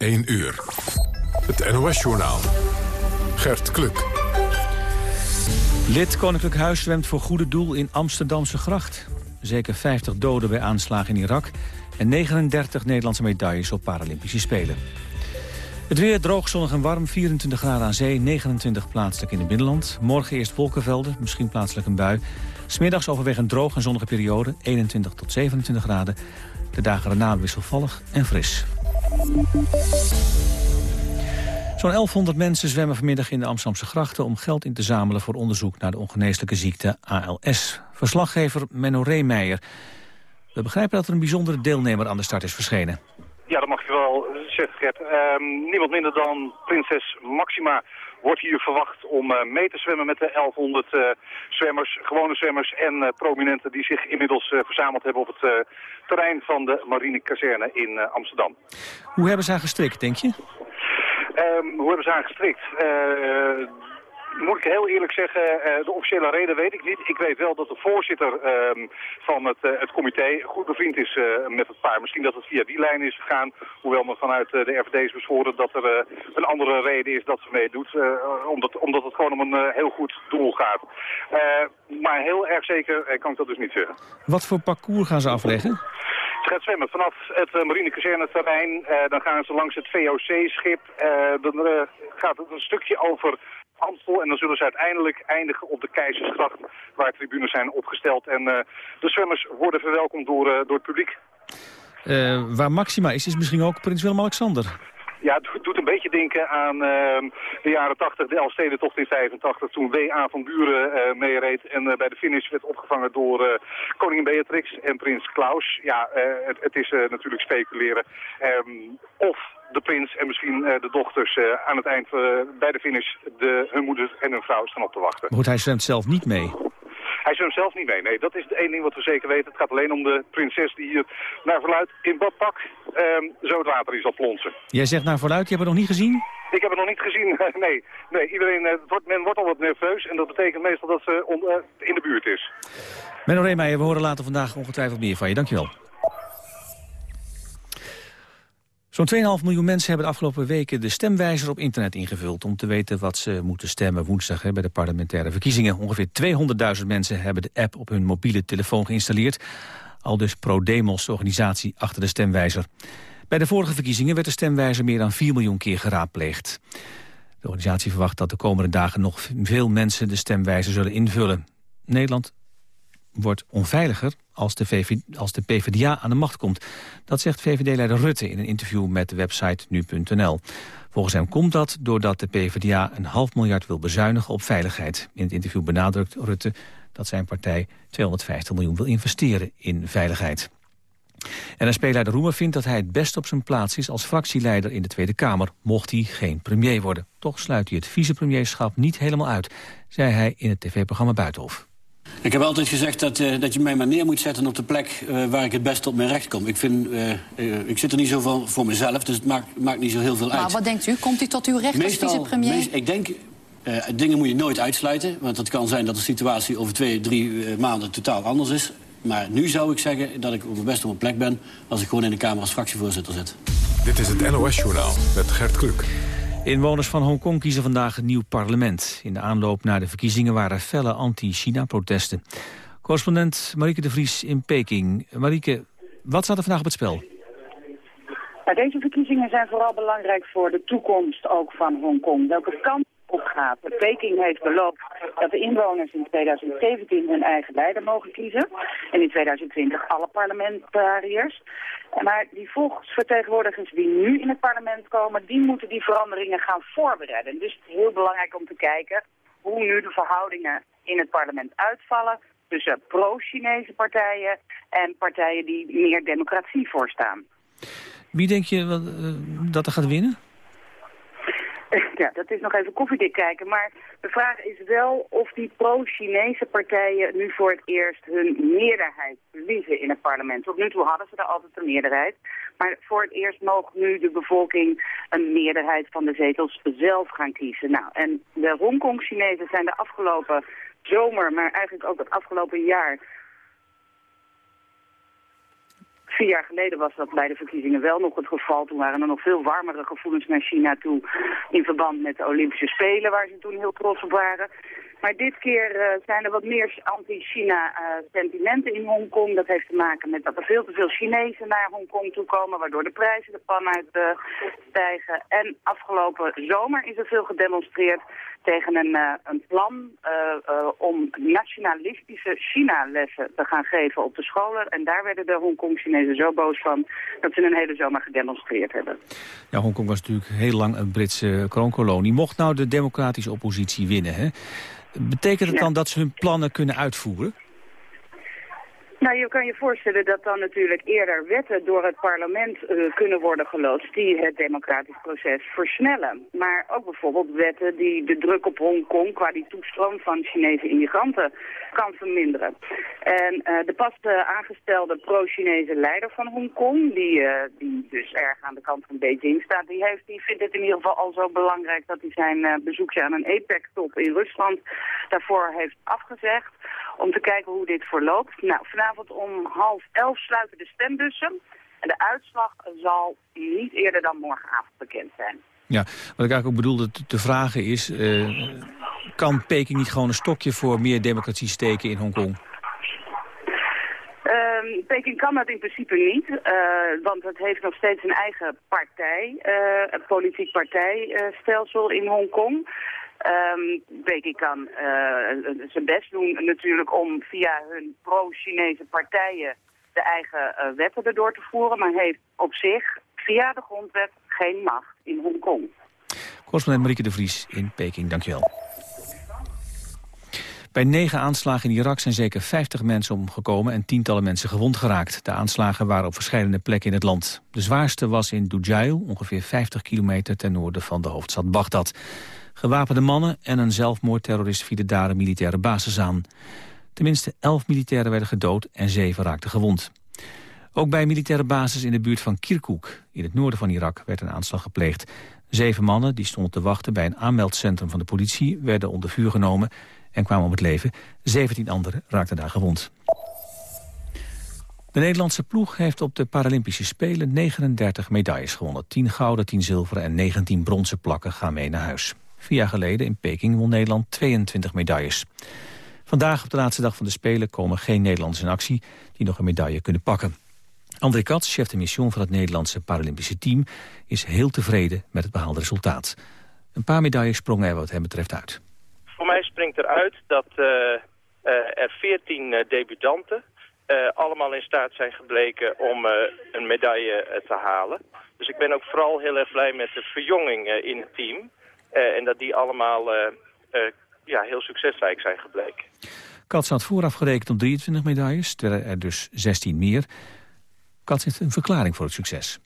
1 uur. Het NOS-journaal. Gert Kluk. Lid Koninklijk Huis zwemt voor goede doel in Amsterdamse gracht. Zeker 50 doden bij aanslagen in Irak... en 39 Nederlandse medailles op Paralympische Spelen. Het weer droog, zonnig en warm, 24 graden aan zee, 29 plaatselijk in het binnenland. Morgen eerst wolkenvelden, misschien plaatselijk een bui. Smiddags overwegend droog en zonnige periode, 21 tot 27 graden. De dagen erna wisselvallig en fris. Zo'n 1100 mensen zwemmen vanmiddag in de Amsterdamse grachten... om geld in te zamelen voor onderzoek naar de ongeneeslijke ziekte ALS. Verslaggever Menno Reemeijer. We begrijpen dat er een bijzondere deelnemer aan de start is verschenen. Ja, dat mag je wel zeggen, Gert. Ehm, niemand minder dan prinses Maxima wordt hier verwacht om uh, mee te zwemmen met de 1100 uh, eh, zwemmers, gewone zwemmers en uh, prominenten die zich inmiddels verzameld hebben op het terrein van de marinekazerne in Amsterdam. Hoe hebben ze haar gestrikt, denk je? Um, hoe hebben ze haar gestrikt? Moet ik heel eerlijk zeggen, uh, de officiële reden weet ik niet. Ik weet wel dat de voorzitter uh, van het, uh, het comité goed bevriend is uh, met het paar. Misschien dat het via die lijn is gegaan. Hoewel me vanuit de RVD is beschoren dat er een andere reden is dat ze meedoet. omdat, omdat het gewoon om een heel goed doel gaat. maar heel erg zeker kan ik dat dus niet zeggen. Wat voor parcours gaan ze afleggen? Ze gaat zwemmen vanaf het uh, marinekazerneterrein. Uh, dan gaan ze langs het VOC-schip. Uh, dan gaat het een stukje over Amstel. En dan zullen ze uiteindelijk eindigen op de Keizersgracht, waar tribunes zijn opgesteld. En de zwemmers worden verwelkomd door, door het publiek. Waar Maxima is, is misschien ook prins Willem-Alexander. Ja, het doet een beetje denken aan uh, de jaren 80, de Elfstedentocht in 85, toen W.A. van Buren uh, meereed en uh, bij de finish werd opgevangen door koningin Beatrix en prins Klaus. Ja, het, het, is natuurlijk speculeren. Um, of de prins en misschien de dochters aan het eind bij de finish de, hun moeder en hun vrouw staan op te wachten. Hij zwemt zelf niet mee? Hij zwemt zelf niet mee. Nee, dat is het één ding wat we zeker weten. Het gaat alleen om de prinses die hier naar verluid in badpak um, zo het water in zal plonsen. Jij zegt naar verluid, je hebt het nog niet gezien? Ik heb het nog niet gezien, nee. nee iedereen, uh, wordt, men wordt al wat nerveus en dat betekent meestal dat ze on, uh, in de buurt is. Menno Reemeijer, we horen later vandaag ongetwijfeld meer van je. Dankjewel. Zo'n 2,5 miljoen mensen hebben de afgelopen weken de stemwijzer op internet ingevuld... om te weten wat ze moeten stemmen woensdag bij de parlementaire verkiezingen. Ongeveer 200.000 mensen hebben de app op hun mobiele telefoon geïnstalleerd. Al dus ProDemos, de organisatie achter de stemwijzer. Bij de vorige verkiezingen werd de stemwijzer meer dan 4 miljoen keer geraadpleegd. De organisatie verwacht dat de komende dagen nog veel mensen de stemwijzer zullen invullen. Nederland wordt onveiliger als de, als de PvdA aan de macht komt. Dat zegt VVD-leider Rutte in een interview met de website nu.nl. Volgens hem komt dat doordat de PvdA een half miljard wil bezuinigen op veiligheid. In het interview benadrukt Rutte dat zijn partij 250 miljoen wil investeren in veiligheid. En SP-leider Roemer vindt dat hij het best op zijn plaats is als fractieleider in de Tweede Kamer, mocht hij geen premier worden. Toch sluit hij het vicepremierschap niet helemaal uit, zei hij in het tv-programma Buitenhof. Ik heb altijd gezegd dat, uh, dat je mij maar neer moet zetten op de plek uh, waar ik het best op mijn recht kom. Ik, vind, uh, ik zit er niet zo voor, voor mezelf, dus het maakt, maakt niet zo heel veel uit. Maar wat denkt u? Komt u tot uw recht meestal, als vicepremier? Meest, ik denk, dingen moet je nooit uitsluiten. Want het kan zijn dat de situatie over twee, drie maanden totaal anders is. Maar nu zou ik zeggen dat ik op mijn best op mijn plek ben... als ik gewoon in de Kamer als fractievoorzitter zit. Dit is het NOS-journaal met Gert Kluk. Inwoners van Hongkong kiezen vandaag een nieuw parlement. In de aanloop naar de verkiezingen waren felle anti-China-protesten. Correspondent Marieke de Vries in Peking. Marieke, wat staat er vandaag op het spel? Deze verkiezingen zijn vooral belangrijk voor de toekomst ook van Hongkong. Welke kant opgaat. Peking heeft beloofd dat de inwoners in 2017 hun eigen leider mogen kiezen. En in 2020 alle parlementariërs. Maar die volksvertegenwoordigers die nu in het parlement komen, die moeten die veranderingen gaan voorbereiden. Dus het is heel belangrijk om te kijken hoe nu de verhoudingen in het parlement uitvallen tussen pro-Chinese partijen en partijen die meer democratie voorstaan. Wie denk je eh, dat er gaat winnen? Ja, dat is nog even koffiedik kijken. Maar de vraag is wel of die pro-Chinese partijen nu voor het eerst hun meerderheid verliezen in het parlement. Tot nu toe hadden ze er altijd een meerderheid. Maar voor het eerst mogen nu de bevolking een meerderheid van de zetels zelf gaan kiezen. Nou, en de Hongkong-Chinezen zijn de afgelopen zomer, maar eigenlijk ook het afgelopen jaar Vier jaar geleden was dat bij de verkiezingen wel nog het geval. Toen waren er nog veel warmere gevoelens naar China toe in verband met de Olympische Spelen, waar ze toen heel trots op waren. Maar dit keer uh, zijn er wat meer anti-China-sentimenten in Hongkong. Dat heeft te maken met dat er veel te veel Chinezen naar Hongkong toe komen, waardoor de prijzen de pan uit uh, stijgen. En afgelopen zomer is er veel gedemonstreerd tegen een, een plan om nationalistische China-lessen te gaan geven op de scholen. En daar werden de Hongkong-Chinezen zo boos van dat ze een hele zomer gedemonstreerd hebben. Ja, Hongkong was natuurlijk heel lang een Britse kroonkolonie. Mocht nou de democratische oppositie winnen, hè? Betekent het dan dat ze hun plannen kunnen uitvoeren? Nou, je kan je voorstellen dat dan natuurlijk eerder wetten door het parlement uh, kunnen worden geloodst die het democratisch proces versnellen. Maar ook bijvoorbeeld wetten die de druk op Hongkong qua die toestroom van Chinese immigranten kan verminderen. En uh, de pas uh, aangestelde pro-Chinese leider van Hongkong, die, die dus erg aan de kant van Beijing staat, die, heeft, die vindt het in ieder geval al zo belangrijk dat hij zijn bezoekje aan een APEC-top in Rusland daarvoor heeft afgezegd om te kijken hoe dit verloopt. Nou, om half elf sluiten de stembussen. En de uitslag zal niet eerder dan morgenavond bekend zijn. Ja, wat ik eigenlijk ook bedoelde te, vragen is... Uh, kan Peking niet gewoon een stokje voor meer democratie steken in Hongkong? Uh, Peking kan dat in principe niet, uh, want het heeft nog steeds een eigen partij, uh, een politiek partijstelsel in Hongkong. Um, Beijing kan zijn best doen natuurlijk om via hun pro-Chinese partijen de eigen uh, wetten erdoor te voeren, maar heeft op zich via de grondwet geen macht in Hongkong. Correspondent Marieke de Vries in Peking, dankjewel. Bij negen aanslagen in Irak zijn zeker 50 mensen omgekomen en tientallen mensen gewond geraakt. De aanslagen waren op verschillende plekken in het land. De zwaarste was in Dujail, ongeveer 50 kilometer ten noorden van de hoofdstad Bagdad. Gewapende mannen en een zelfmoordterrorist vielen daar een militaire basis aan. Tenminste elf militairen werden gedood en zeven raakten gewond. Ook bij militaire basis in de buurt van Kirkuk, in het noorden van Irak, werd een aanslag gepleegd. Zeven mannen die stonden te wachten bij een aanmeldcentrum van de politie... werden onder vuur genomen en kwamen om het leven. Zeventien anderen raakten daar gewond. De Nederlandse ploeg heeft op de Paralympische Spelen 39 medailles gewonnen. 10 gouden, 10 zilveren en 19 bronzen plakken gaan mee naar huis. Vier jaar geleden in Peking won Nederland 22 medailles. Vandaag op de laatste dag van de Spelen komen geen Nederlanders in actie... die nog een medaille kunnen pakken. André Katz, chef de mission van het Nederlandse Paralympische team... is heel tevreden met het behaalde resultaat. Een paar medailles sprongen er wat hem betreft uit. Voor mij springt eruit dat uh, uh, er 14 uh, debutanten... allemaal in staat zijn gebleken om een medaille te halen. Dus ik ben ook vooral heel erg blij met de verjonging in het team... Eh, en dat die allemaal eh, eh, ja, heel succesrijk zijn gebleken. Kats had vooraf gerekend op 23 medailles, terwijl er dus 16 meer. Kats heeft een verklaring voor het succes.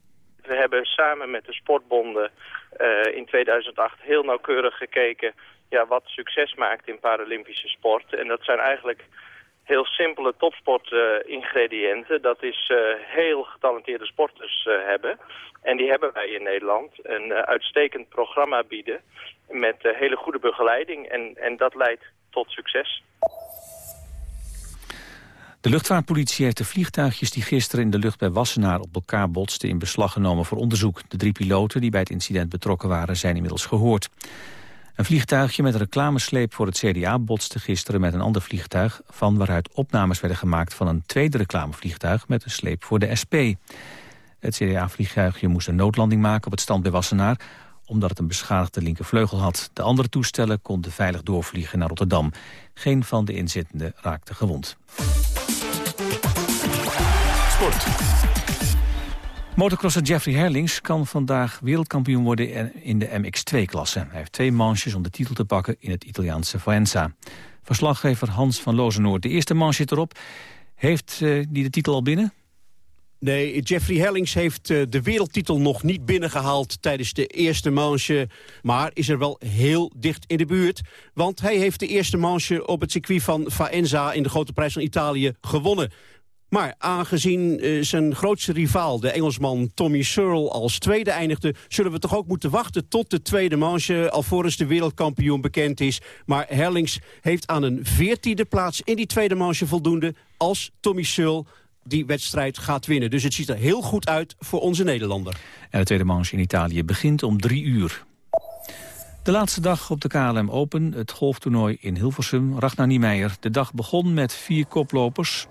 We hebben samen met de sportbonden in 2008 heel nauwkeurig gekeken... Ja, wat succes maakt in Paralympische sport. En dat zijn eigenlijk heel simpele topsport-ingrediënten. dat is uh, heel getalenteerde sporters uh, hebben. En die hebben wij in Nederland. Een uh, uitstekend programma bieden met hele goede begeleiding. En, en dat leidt tot succes. De luchtvaartpolitie heeft de vliegtuigjes die gisteren in de lucht bij Wassenaar op elkaar botsten in beslag genomen voor onderzoek. De drie piloten die bij het incident betrokken waren zijn inmiddels gehoord. Een vliegtuigje met een reclamesleep voor het CDA botste gisteren met een ander vliegtuig... van waaruit opnames werden gemaakt van een tweede reclamevliegtuig met een sleep voor de SP. Het CDA-vliegtuigje moest een noodlanding maken op het stand bij Wassenaar omdat het een beschadigde linkervleugel had. De andere toestellen konden veilig doorvliegen naar Rotterdam. Geen van de inzittenden raakte gewond. Sport. Motocrosser Jeffrey Herlings kan vandaag wereldkampioen worden in de MX2-klasse. Hij heeft twee manches om de titel te pakken in het Italiaanse Faenza. Verslaggever Hans van Lozenoord, de eerste manche erop. Heeft uh, die de titel al binnen? Nee, Jeffrey Herlings heeft uh, de wereldtitel nog niet binnengehaald tijdens de eerste manche. Maar is er wel heel dicht in de buurt. Want hij heeft de eerste manche op het circuit van Faenza in de Grote Prijs van Italië gewonnen. Maar aangezien uh, zijn grootste rivaal, de Engelsman Tommy Searle, als tweede eindigde... zullen we toch ook moeten wachten tot de tweede manche... alvorens de wereldkampioen bekend is. Maar Herlings heeft aan een veertiende plaats in die tweede manche voldoende... als Tommy Searle die wedstrijd gaat winnen. Dus het ziet er heel goed uit voor onze Nederlander. En de tweede manche in Italië begint om drie uur. De laatste dag op de KLM Open, het golftoernooi in Hilversum. Ragnar Niemeyer, de dag begon met vier koplopers.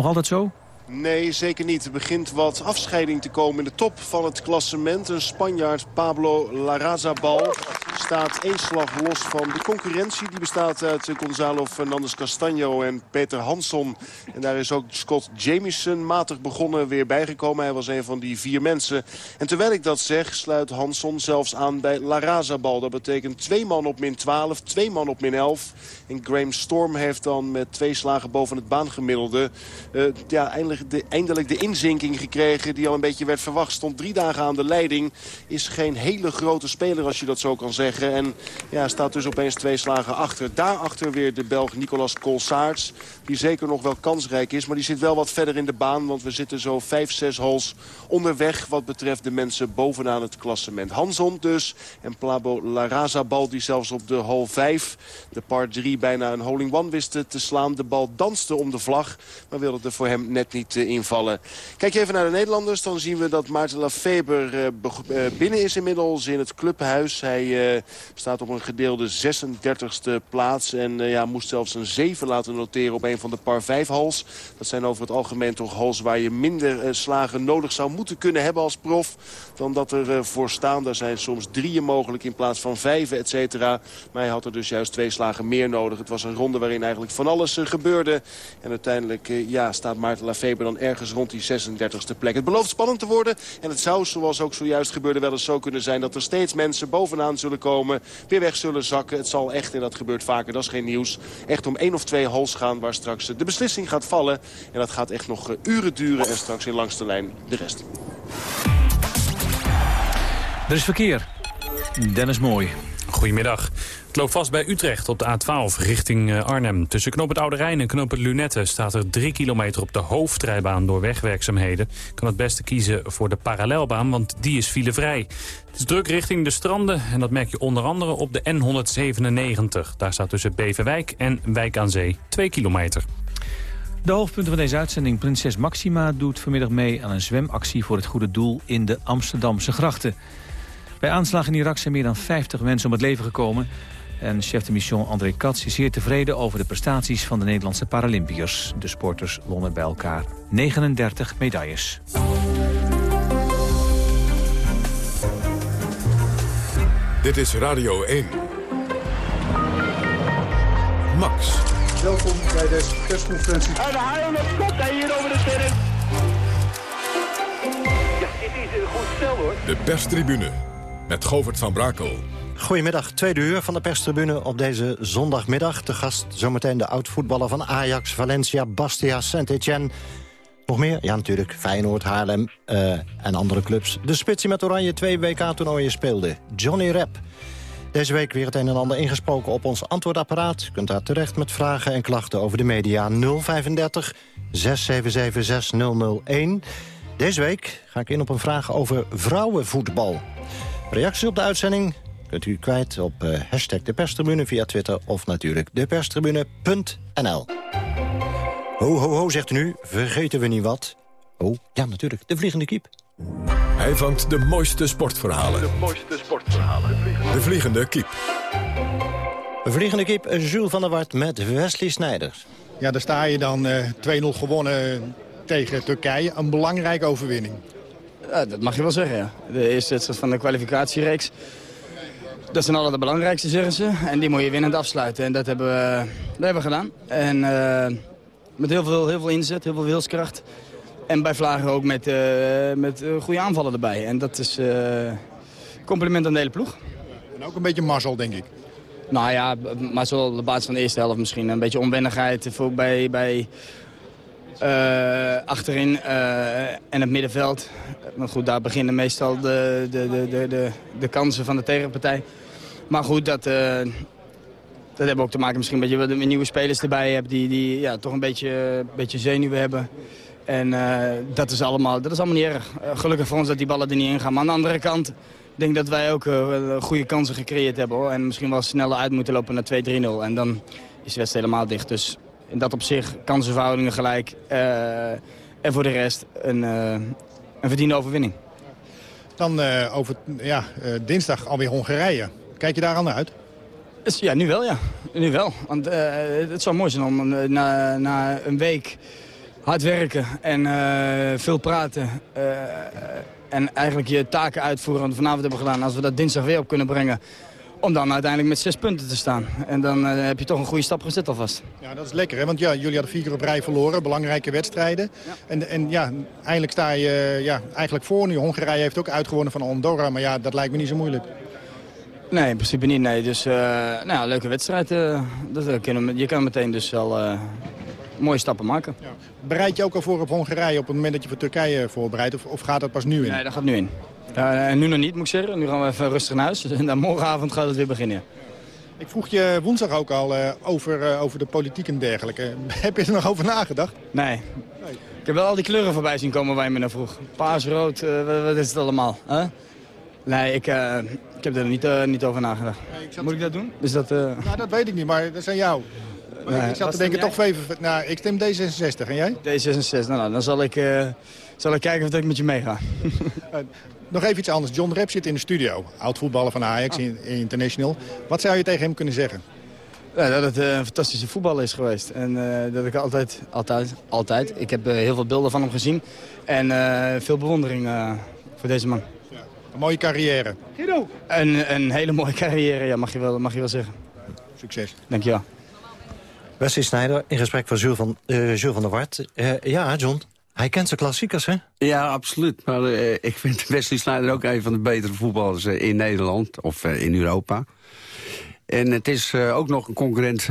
Nog altijd zo? Nee, zeker niet. Er begint wat afscheiding te komen in de top van het klassement. Een Spanjaard, Pablo Larrazabal, staat één slag los van de concurrentie. Die bestaat uit Gonzalo Fernandez Castaño en Peter Hansson. En daar is ook Scott Jamieson matig begonnen weer bijgekomen. Hij was een van die vier mensen. En terwijl ik dat zeg, sluit Hansson zelfs aan bij Larrazabal. Dat betekent twee man op min 12, twee man op min 11. En Graham Storm heeft dan met twee slagen boven het baangemiddelde... Uh, ja, eindelijk de, eindelijk de inzinking gekregen die al een beetje werd verwacht. Stond drie dagen aan de leiding. Is geen hele grote speler als je dat zo kan zeggen. En ja, staat dus opeens twee slagen achter. Daarachter weer de Belg Nicolas Colsaerts. Die zeker nog wel kansrijk is. Maar die zit wel wat verder in de baan. Want we zitten zo vijf, zes holes onderweg. Wat betreft de mensen bovenaan het klassement. Hanson dus. En Plabo Larazabal die zelfs op de hole 5. De par 3 bijna een holing one wist te slaan. De bal danste om de vlag. Maar wilde er voor hem net niet invallen. Kijk je even naar de Nederlanders, dan zien we dat Maarten Lafeber uh, binnen is inmiddels in het clubhuis. Hij staat op een gedeelde 36e plaats en ja, moest zelfs een 7 laten noteren op een van de par 5 hals. Dat zijn over het algemeen toch hals waar je minder slagen nodig zou moeten kunnen hebben als prof. Dan dat er voor staan. Daar zijn soms drieën mogelijk in plaats van vijf, et cetera. Maar hij had er dus juist twee slagen meer nodig. Het was een ronde waarin eigenlijk van alles gebeurde. En uiteindelijk ja, staat Maarten Lafeber dan ergens rond die 36e plek. Het belooft spannend te worden. En het zou, zoals ook zojuist gebeurde, wel eens zo kunnen zijn... dat er steeds mensen bovenaan zullen komen, weer weg zullen zakken. Het zal echt, en dat gebeurt vaker, dat is geen nieuws... echt om één of twee holes gaan waar straks de beslissing gaat vallen. En dat gaat echt nog eh, uren duren en straks in langste lijn de rest. Er is verkeer. Dennis Mooi. Goedemiddag. Het loopt vast bij Utrecht op de A12 richting eh, Arnhem. Tussen knoop het Oude Rijn en knoop het Lunette staat er 3 kilometer op de hoofdrijbaan door wegwerkzaamheden. Kan het beste kiezen voor de parallelbaan, want die is filevrij. Het is druk richting de stranden en dat merk je onder andere op de N197. Daar staat tussen Beverwijk en Wijk aan Zee 2 kilometer. De hoofdpunten van deze uitzending. Prinses Maxima doet vanmiddag mee aan een zwemactie voor het goede doel in de Amsterdamse grachten. Bij aanslagen in Irak zijn meer dan 50 mensen om het leven gekomen. En chef de mission André Katz is zeer tevreden over de prestaties van de Nederlandse Paralympiërs. De sporters wonnen bij elkaar 39 medailles. Dit is Radio 1. Max. Welkom bij deze persconferentie. En de haal komt hij hier over de terrein. Ja, dit is een goed stel hoor. De perstribune met Govert van Brakel. Goedemiddag, tweede uur van de perstribune op deze zondagmiddag. De gast zometeen de oud-voetballer van Ajax, Valencia, Bastia, Saint-Etienne. Nog meer? Ja, natuurlijk. Feyenoord, Haarlem uh, en andere clubs. De spits met Oranje twee WK-toernooien speelde. Johnny Rep. Deze week weer het een en ander ingesproken op ons antwoordapparaat. U kunt daar terecht met vragen en klachten over de media 035 677 6001. Deze week ga ik in op een vraag over vrouwenvoetbal. Reacties op de uitzending kunt u kwijt op uh, hashtag de perstribune via Twitter... of natuurlijk deperstribune.nl. Ho, ho, ho, zegt u nu. Vergeten we niet wat? Oh, ja, natuurlijk. De Vliegende Kiep. Hij vangt de mooiste sportverhalen. De mooiste sportverhalen. De Vliegende, de vliegende Kiep. Vliegende Kiep, Jules van der Wart met Wesley Snijders. Ja, daar sta je dan uh, eh, 2-0 gewonnen tegen Turkije. Een belangrijke overwinning. Ja, dat mag je wel zeggen, ja. De eerste wedstrijd van de kwalificatiereeks. Dat zijn alle de belangrijkste, zeggen ze. En die moet je winnend afsluiten. En dat hebben we, dat hebben we gedaan. En uh, met heel veel, heel veel inzet, heel veel wilskracht. En bij Vlagen ook met, uh, met uh, goede aanvallen erbij. En dat is compliment aan de hele ploeg. En ook een beetje mazzel, denk ik. Nou ja, mazzel op de basis van de eerste helft misschien. Een beetje onwennigheid voor bij, bij uh, achterin uh, en het middenveld. Maar goed, daar beginnen meestal de, de, de, de, de, kansen van de tegenpartij. Maar goed, dat, uh, dat hebben ook te maken misschien met je met nieuwe spelers erbij hebt... die, die ja, toch een beetje, beetje zenuwen hebben. En dat, is allemaal, dat is allemaal niet erg. gelukkig voor ons dat die ballen er niet in gaan. Maar aan de andere kant ik denk dat wij ook goede kansen gecreëerd hebben. En misschien wel sneller uit moeten lopen naar 2-3-0. En dan is de wedstrijd helemaal dicht. Dus in dat op zich kansenverhoudingen gelijk. En voor de rest een, een verdiende overwinning. Dan over ja, dinsdag alweer Hongarije. Kijk je daar al naar uit? Ja, nu wel, ja. Nu wel. Want het zou mooi zijn om na, na een week hard werken en veel praten en eigenlijk je taken uitvoeren wat we vanavond hebben gedaan. Als we dat dinsdag weer op kunnen brengen. Om dan uiteindelijk met zes punten te staan. En dan heb je toch een goede stap gezet alvast. Ja, dat is lekker hè. Want ja, jullie hadden vier keer op rij verloren. Belangrijke wedstrijden. Ja. En, en ja, eindelijk sta je ja, eigenlijk voor nu. Hongarije heeft ook uitgewonnen van Andorra. Maar ja, dat lijkt me niet zo moeilijk. Nee, in principe niet. Nee. Dus uh, nou ja, leuke wedstrijd. Uh, dat, je kan meteen dus wel mooie stappen maken. Ja. Bereid je ook al voor op Hongarije op het moment dat je voor Turkije voorbereidt? Of, of gaat dat pas nu in? Nee, dat gaat nu in. Uh, nu nog niet, moet ik zeggen. Nu gaan we even rustig naar huis. En dan morgenavond gaat het weer beginnen. Ik vroeg je woensdag ook al over, over de politiek en dergelijke. Heb je er nog over nagedacht? Nee. nee. Ik heb wel al die kleuren voorbij zien komen waar je me naar vroeg. Paars, rood, wat is het allemaal? Huh? Nee, ik, ik heb er niet, niet over nagedacht. Nee, Moet ik dat doen? Is dat, Nou, dat weet ik niet, maar dat zijn jou. Nee, ik zat te denken toch even... Nou, ik stem D66. En jij? D66. Nou, dan zal ik, uh, zal ik kijken of ik met je meega. Nog even iets anders. John Rep zit in de studio. Oud-voetballer van Ajax oh. in, International. Wat zou je tegen hem kunnen zeggen? Ja, dat het een fantastische voetballer is geweest. En uh, dat ik altijd, altijd, altijd... Ik heb heel veel beelden van hem gezien. En veel bewondering voor deze man. Een mooie carrière. Guido! Een, een hele mooie carrière, ja, mag je wel, mag je wel zeggen. Succes. Dank je wel. Wesley Snijder in gesprek van Jules van, uh, Jules van der Wart. Uh, ja, John, hij kent zijn klassiekers, hè? Ja, absoluut. Maar uh, ik vind Wesley Sneijder ook een van de betere voetballers in Nederland. Of in Europa. En het is ook nog een concurrent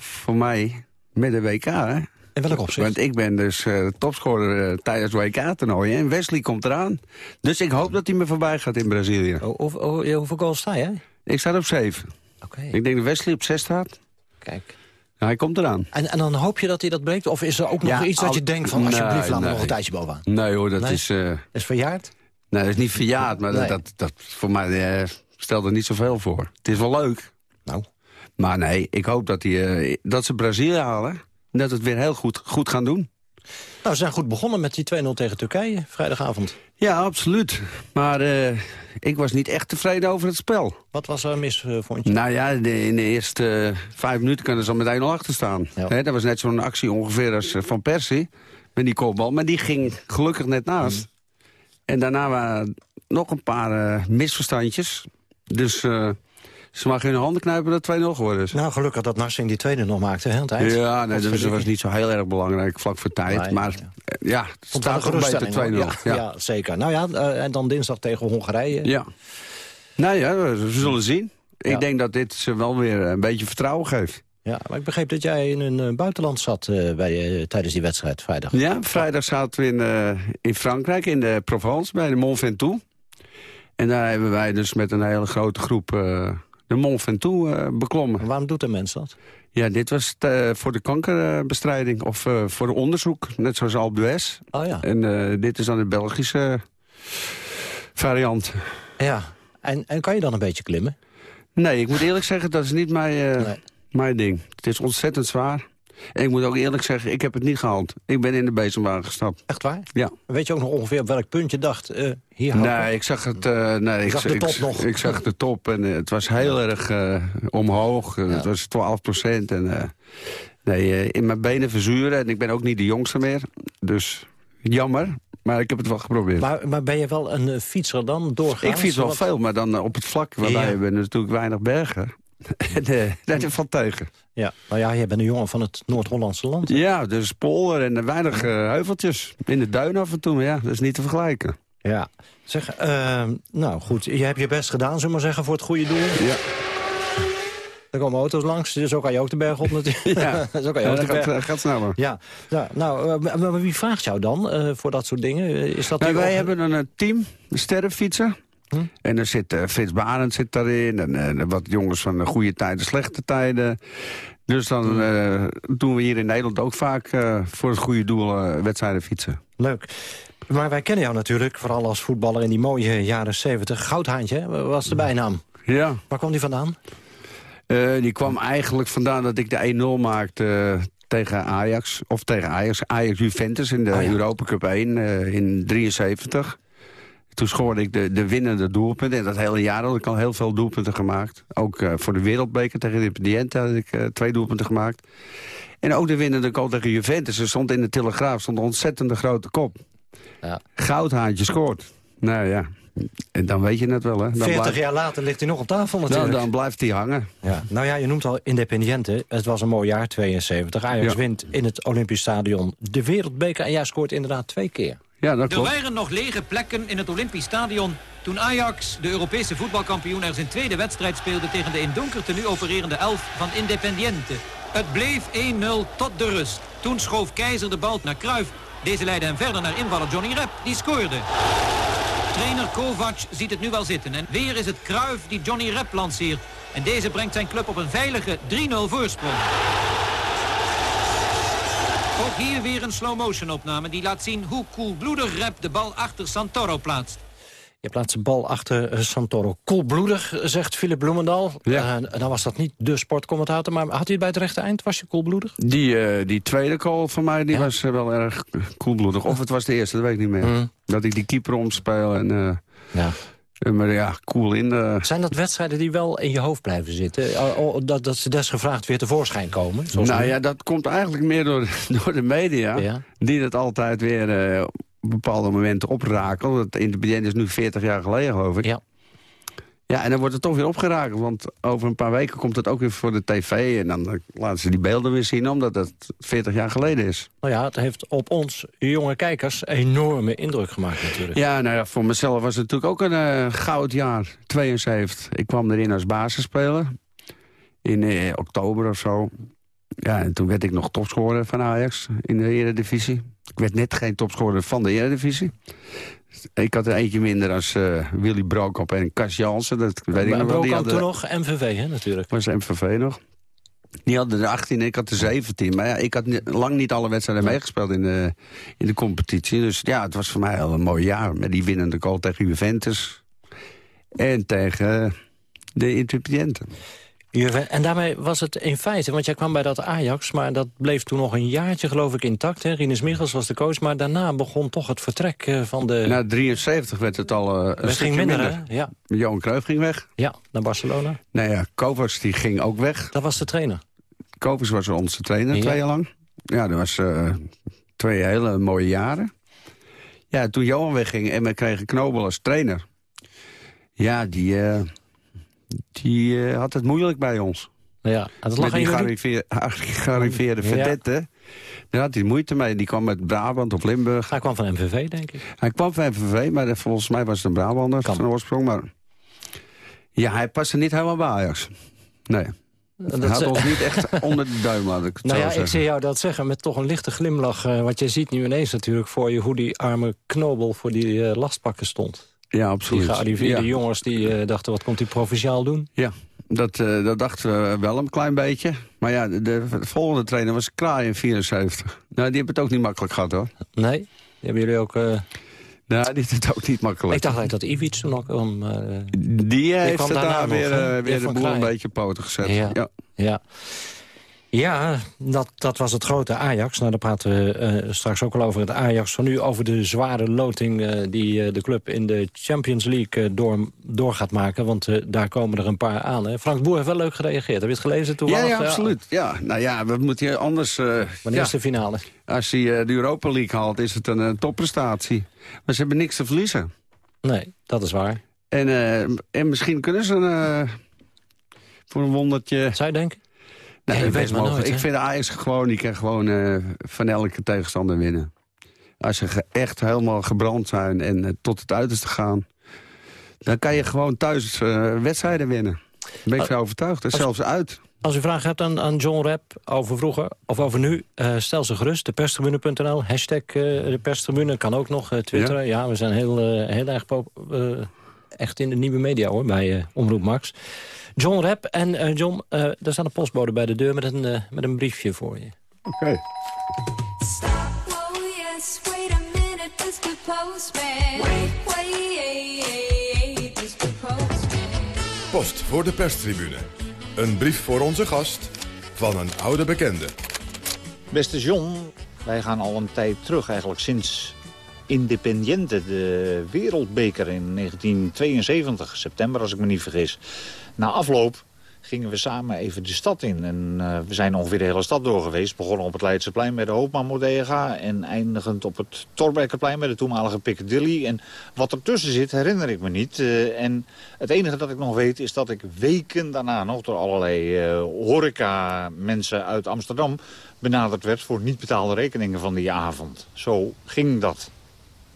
voor mij met de WK, hè? In welk opzicht? Want ik ben dus topscorer tijdens WK-toernooien. En Wesley komt eraan. Dus ik hoop dat hij me voorbij gaat in Brazilië. Oh, of, oh, hoeveel goals sta jij? Ik sta op zeven. Oké. Ik denk dat Wesley op zes staat. Kijk hij komt eraan. En, en dan hoop je dat hij dat breekt? Of is er ook nog iets dat je denkt van... alsjeblieft, nee, laat me nog een tijdje bovenaan? Nee hoor, dat is... Uh, is verjaard? Nee, dat is niet verjaard, maar dat, dat, dat, voor mij uh, stelt er niet zoveel voor. Het is wel leuk. Nou. Maar nee, ik hoop dat, die, uh, dat ze Brazilië halen. Dat het weer heel goed, goed gaan doen. Nou, ze zijn goed begonnen met die 2-0 tegen Turkije vrijdagavond. Ja, absoluut. Maar uh, ik was niet echt tevreden over het spel. Wat was er mis, uh, vond je? Nou ja, in de eerste uh, vijf minuten kunnen ze al met 1-0 achter staan. Ja. dat was net zo'n actie ongeveer als Van Persie. Met die kopbal. Maar die ging gelukkig net naast. Mm. En daarna waren nog een paar misverstandjes. Dus... Ze mag hun handen knijpen dat 2-0 geworden is. Nou, gelukkig dat Narsing die tweede nog maakte, hè, tijd. Ja, nee, dat was niet zo heel erg belangrijk, vlak voor tijd. maar ja, het staat toch beter 2-0. Ja, ja. ja, zeker. Nou ja, uh, en dan dinsdag tegen Hongarije. Ja. Nou ja, we zullen zien. Ik denk dat dit ze wel weer een beetje vertrouwen geeft. Ja, maar ik begreep dat jij in een uh, buitenland zat uh, bij, uh, tijdens die wedstrijd vrijdag. Ja, vrijdag zaten we in, in Frankrijk, in de Provence, bij de Mont Ventoux. En daar hebben wij dus met een hele grote groep de Mont Ventoux uh, beklommen. waarom doet een mens dat? Ja, dit was uh, voor de kankerbestrijding of uh, voor de onderzoek, net zoals Alpe d'Huez. Oh ja. En dit is dan de Belgische variant. Ja, en, en kan je dan een beetje klimmen? Nee, ik moet eerlijk zeggen, dat is niet mijn, nee. mijn ding. Het is ontzettend zwaar. En ik moet ook eerlijk zeggen, ik heb het niet gehaald. Ik ben in de bezemwagen gestapt. Echt waar? Ja. Weet je ook nog ongeveer op welk punt je dacht, uh, hier Nee, ik zag het... Uh, nee, ik zag de top nog. Ik zag de top en uh, het was heel erg omhoog. Ja. Het was 12 procent. En, nee, in mijn benen verzuren. En ik ben ook niet de jongste meer. Dus jammer. Maar ik heb het wel geprobeerd. Maar, maar ben je wel een fietser dan doorgaan? Ik fiets wel veel, maar dan op het vlak. Waarbij ja. hebben natuurlijk weinig bergen. dat valt tegen. Ja, nou ja, jij bent een jongen van het Noord-Hollandse land. Ja, dus polder en weinig uh, heuveltjes. In de duin af en toe, maar ja, dat is niet te vergelijken. Ja, zeg, uh, nou goed, je hebt je best gedaan, zullen we maar zeggen, voor het goede doel. Ja. Er komen auto's langs, dus zo kan je ook de berg op natuurlijk. Ja, zo kan je ook ja, de berg. Gaat, gaat sneller. Ja, ja nou, uh, maar wie vraagt jou dan uh, voor dat soort dingen? Is dat nou, wij hebben een team, een sterrenfietser. Hm? En er zit uh, Frits Barend zit daarin. En wat jongens van de goede tijden, slechte tijden. Dus dan uh, doen we hier in Nederland ook vaak voor het goede doel wedstrijden fietsen. Leuk. Maar wij kennen jou natuurlijk, vooral als voetballer in die mooie jaren 70. Goudhaantje was de bijnaam. Ja. Waar kwam die vandaan? die kwam eigenlijk vandaan dat ik de 1-0 maakte tegen Ajax. Of tegen Ajax. Ajax-Juventus in de oh Europa Cup 1 uh, in 73. Toen scoorde ik de, de winnende doelpunten. En dat hele jaar had ik al heel veel doelpunten gemaakt. Ook uh, voor de wereldbeker tegen de Independiente had ik uh, twee doelpunten gemaakt. En ook de winnende goal tegen Juventus. Er stond in de Telegraaf stond een ontzettende grote kop. Ja. Goudhaantje scoort. Nou ja, en dan weet je het wel, hè. Dan 40 blijft... jaar later ligt hij nog op tafel natuurlijk. Dan, dan blijft hij hangen. Ja. Nou ja, je noemt al Independiente. Het was een mooi jaar, 72. Ajax ja. wint in het Olympisch Stadion de wereldbeker. En jij scoort inderdaad twee keer. Ja, dat klopt. Er waren nog lege plekken in het Olympisch Stadion... toen Ajax, de Europese voetbalkampioen... er zijn tweede wedstrijd speelde tegen de in donker nu opererende elf van Independiente. Het bleef 1-0 tot de rust. Toen schoof Keizer de bal naar Kruif. Deze leidde hem verder naar invaller Johnny Rep. Die scoorde. Trainer Kovac ziet het nu wel zitten. En weer is het Kruif die Johnny Rep lanceert. En deze brengt zijn club op een veilige 3-0 voorsprong. Ook hier weer een slow-motion opname die laat zien hoe koelbloedig Rep de bal achter Santoro plaatst. Je plaatst de bal achter eh, Santoro. Koelbloedig, zegt Philip Bloemendal. Ja. Uh, dan was dat niet de sportcommentator, maar had hij het bij het rechte eind? Was je koelbloedig? Die, uh, die tweede call van mij die was wel erg koelbloedig. Of het was de eerste, dat weet ik niet meer. Mm. Dat ik die keeper omspeel en... ja. Maar ja, cool in de... Zijn dat wedstrijden die wel in je hoofd blijven zitten? Dat, dat ze desgevraagd weer tevoorschijn komen? Nou ja, dat komt eigenlijk meer door, door de media. Ja. Die dat altijd weer bepaalde momenten opraken. Het Independent is nu 40 jaar geleden, geloof ik. Ja. Ja, en dan wordt het toch weer opgeraakt. Want over een paar weken komt het ook weer voor de tv. En dan laten ze die beelden weer zien, omdat het 40 jaar geleden is. Nou ja, het heeft op ons, jonge kijkers, enorme indruk gemaakt natuurlijk. Ja, nou ja, voor mezelf was het natuurlijk ook een uh, goud jaar, 72. Ik kwam erin als basisspeler. In uh, oktober of zo. Ja, en toen werd ik nog topscorer van Ajax in de Eredivisie. Ik werd net geen topscorer van de Eredivisie. Ik had er eentje minder als uh, Willy Brokamp en Cas Jansen. Dat weet ik nog wel. Die hadden... toen nog MVV, hè, natuurlijk. Was MVV nog. Die hadden er 18 en ik had er 17. Maar ja, ik had lang niet alle wedstrijden meegespeeld in de, in de competitie. Dus ja, het was voor mij al een mooi jaar. Met die winnende goal tegen Juventus. En tegen de En daarmee was het in feite, want jij kwam bij dat Ajax... maar dat bleef toen nog een jaartje geloof ik intact. Hè? Rinus Michels was de coach, maar daarna begon toch het vertrek eh, van de... Na 73 werd het al uh, een ging minder. minder. Ja. Johan Cruijff ging weg. Ja, naar Barcelona. Nou ja, Kovacs die ging ook weg. Dat was de trainer? Kovacs was onze trainer, twee jaar lang. Ja, dat was uh, twee hele mooie jaren. Ja, toen Johan wegging en we kregen Knobel als trainer... Ja, die die uh, had het moeilijk bij ons. Ja, dat lag Met die gearriveerde verdette. Daar had hij moeite mee. Die kwam met Brabant of Limburg. Hij kwam van MVV, denk ik. Hij kwam van MVV, maar volgens mij was het een Brabander van oorsprong. Maar ja, hij paste niet helemaal bij Ajax. Nee. Dat hij had ons niet echt onder de duim, laat ik het nou ja, zeggen. Ik zie jou dat zeggen met toch een lichte glimlach. Uh, want je ziet nu ineens natuurlijk voor je hoe die arme knobel voor die uh, lastpakken stond. Ja, absoluut. Die gearriveerde jongens die uh, dachten, wat komt hij provinciaal doen? Ja, dat, uh, dat dachten we wel een klein beetje. Maar ja, de, de volgende trainer was Kraai in 74. Nou, die hebben het ook niet makkelijk gehad, hoor. Nee? Die hebben jullie ook... Uh... Nou, die heeft het ook niet makkelijk. Ik dacht eigenlijk dat Ivic toen ook... Um, die heeft het daar weer, weer de boel een beetje poten gezet. ja. ja. ja. Ja, dat, dat was het grote Ajax. Nou, daar praten we uh, straks ook al over het Ajax van nu. Over de zware loting uh, die uh, de club in de Champions League door, door gaat maken. Want daar komen er een paar aan. Hè? Frank Boer heeft wel leuk gereageerd. Heb je het gelezen toen? Ja, ja, absoluut. Ja, nou ja, we moeten hier anders... Wanneer ja, is de finale? Als hij de Europa League haalt, is het een topprestatie. Maar ze hebben niks te verliezen. Nee, dat is waar. En, en misschien kunnen ze voor een wondertje... Zou je denken? Nee, weet maar nooit, ik vind Ajax gewoon, die kan gewoon uh, van elke tegenstander winnen. Als ze echt helemaal gebrand zijn en uh, tot het uiterste gaan... dan kan je gewoon thuis uh, wedstrijden winnen. Daar ben ik van overtuigd. Dat zelfs uit. Als u vragen hebt aan, aan John Rap over vroeger of over nu, stel ze gerust. Deperstribune.nl, hashtag de perstribune, kan ook nog twitteren. Ja? ja, we zijn heel, heel erg echt in de nieuwe media hoor, bij Omroep Max. John Rep. En uh, John, uh, daar staat een postbode bij de deur met een, uh, met een briefje voor je. Oké. Okay. Post voor de perstribune. Een brief voor onze gast van een oude bekende. Beste John, wij gaan al een tijd terug, eigenlijk sinds Independiente, de wereldbeker in 1972, september als ik me niet vergis. Na afloop gingen we samen even de stad in. En uh, we zijn ongeveer de hele stad door geweest. Begonnen op het Leidseplein bij de Hoopman Modega... en eindigend op het Torbekkerplein bij de toenmalige Piccadilly. En wat ertussen zit herinner ik me niet. Uh, en het enige dat ik nog weet is dat ik weken daarna nog... door allerlei uh, horeca-mensen uit Amsterdam benaderd werd... voor niet betaalde rekeningen van die avond. Zo ging dat.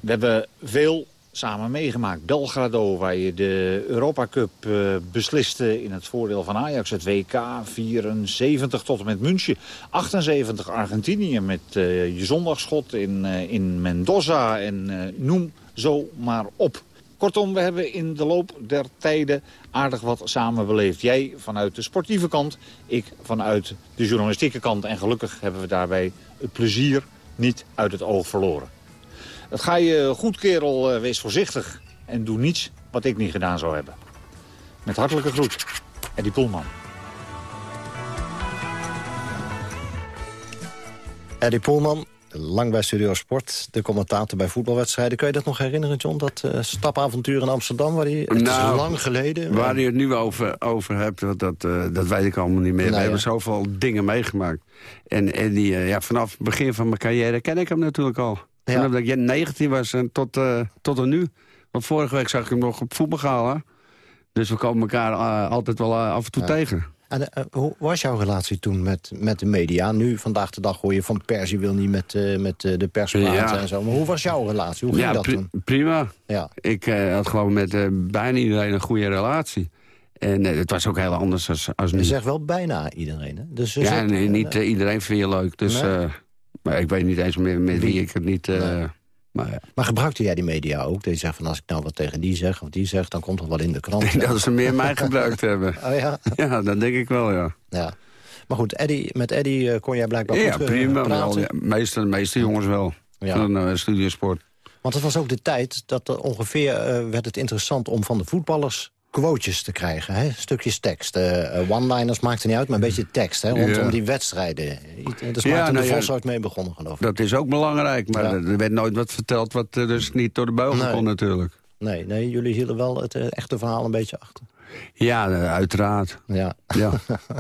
We hebben veel samen meegemaakt. Belgrado, waar je de Europa Cup uh, besliste in het voordeel van Ajax. Het WK 74 tot en met München. 78 Argentinië met uh, je zondagschot in, uh, in Mendoza. En noem zo maar op. Kortom, we hebben in de loop der tijden aardig wat samen beleefd. Jij vanuit de sportieve kant, ik vanuit de journalistieke kant. En gelukkig hebben we daarbij het plezier niet uit het oog verloren. Dat ga je goed, kerel. Uh, wees voorzichtig. En doe niets wat ik niet gedaan zou hebben. Met hartelijke groet. Eddie Poelman. Eddie Poelman, lang bij Studio Sport. De commentator bij voetbalwedstrijden. Kun je dat nog herinneren, John? Dat uh, stapavontuur in Amsterdam, waar hij, het nou, is lang geleden. Waar je het nu over, over hebt, dat, uh, dat weet ik allemaal niet meer. Nou, We ja. hebben zoveel dingen meegemaakt. En, en die, uh, ja, vanaf het begin van mijn carrière ken ik hem natuurlijk al. Vanaf dat ik 19 was en tot, uh, tot er nu. Want vorige week zag ik hem nog op voetbal halen. Dus we komen elkaar uh, altijd wel uh, af en toe tegen. En uh, hoe was jouw relatie toen met, met de media? Nu, vandaag de dag hoor je van Persie wil niet met, uh, met uh, de pers praten ja. en zo. Maar hoe was jouw relatie? Hoe ging ja, dat toen? prima. Ja. Ik had gewoon met bijna iedereen een goede relatie. En het was ook heel anders als, als nu. Je zegt wel bijna iedereen, hè? Dus ja, zegt, nee, niet iedereen vind je leuk. Dus... Nee. Maar ik weet niet eens meer met wie ik het niet... Uh, nee. maar, ja. maar gebruikte jij die media ook? Dat je zegt van als ik nou wat tegen die zeg of die zegt... dan komt het wel in de krant. Ik denk dat ze meer mij gebruikt hebben. Oh ja? Ja, dat denk ik wel, ja. ja. Maar goed, Eddie, met Eddie uh, kon jij blijkbaar ja, goed Ja, prima. praten. Ja, meeste, de meeste jongens wel. Ja. Van uh, studiosport. Want het was ook de tijd dat er ongeveer uh, werd het interessant... om van de voetballers quotejes te krijgen. Hè? Stukjes tekst. Uh, One-liners maakt er niet uit, maar een beetje tekst. Hè? Rondom ja. die wedstrijden. Dat is ja, Maarten nou, de Vos ja, mee begonnen, geloof ik. Dat is ook belangrijk, maar er werd nooit wat verteld... wat dus niet door de beugel nee. kon natuurlijk. Nee, nee, jullie hielden wel het echte verhaal een beetje achter. Ja, uh, uiteraard. Ja. ja.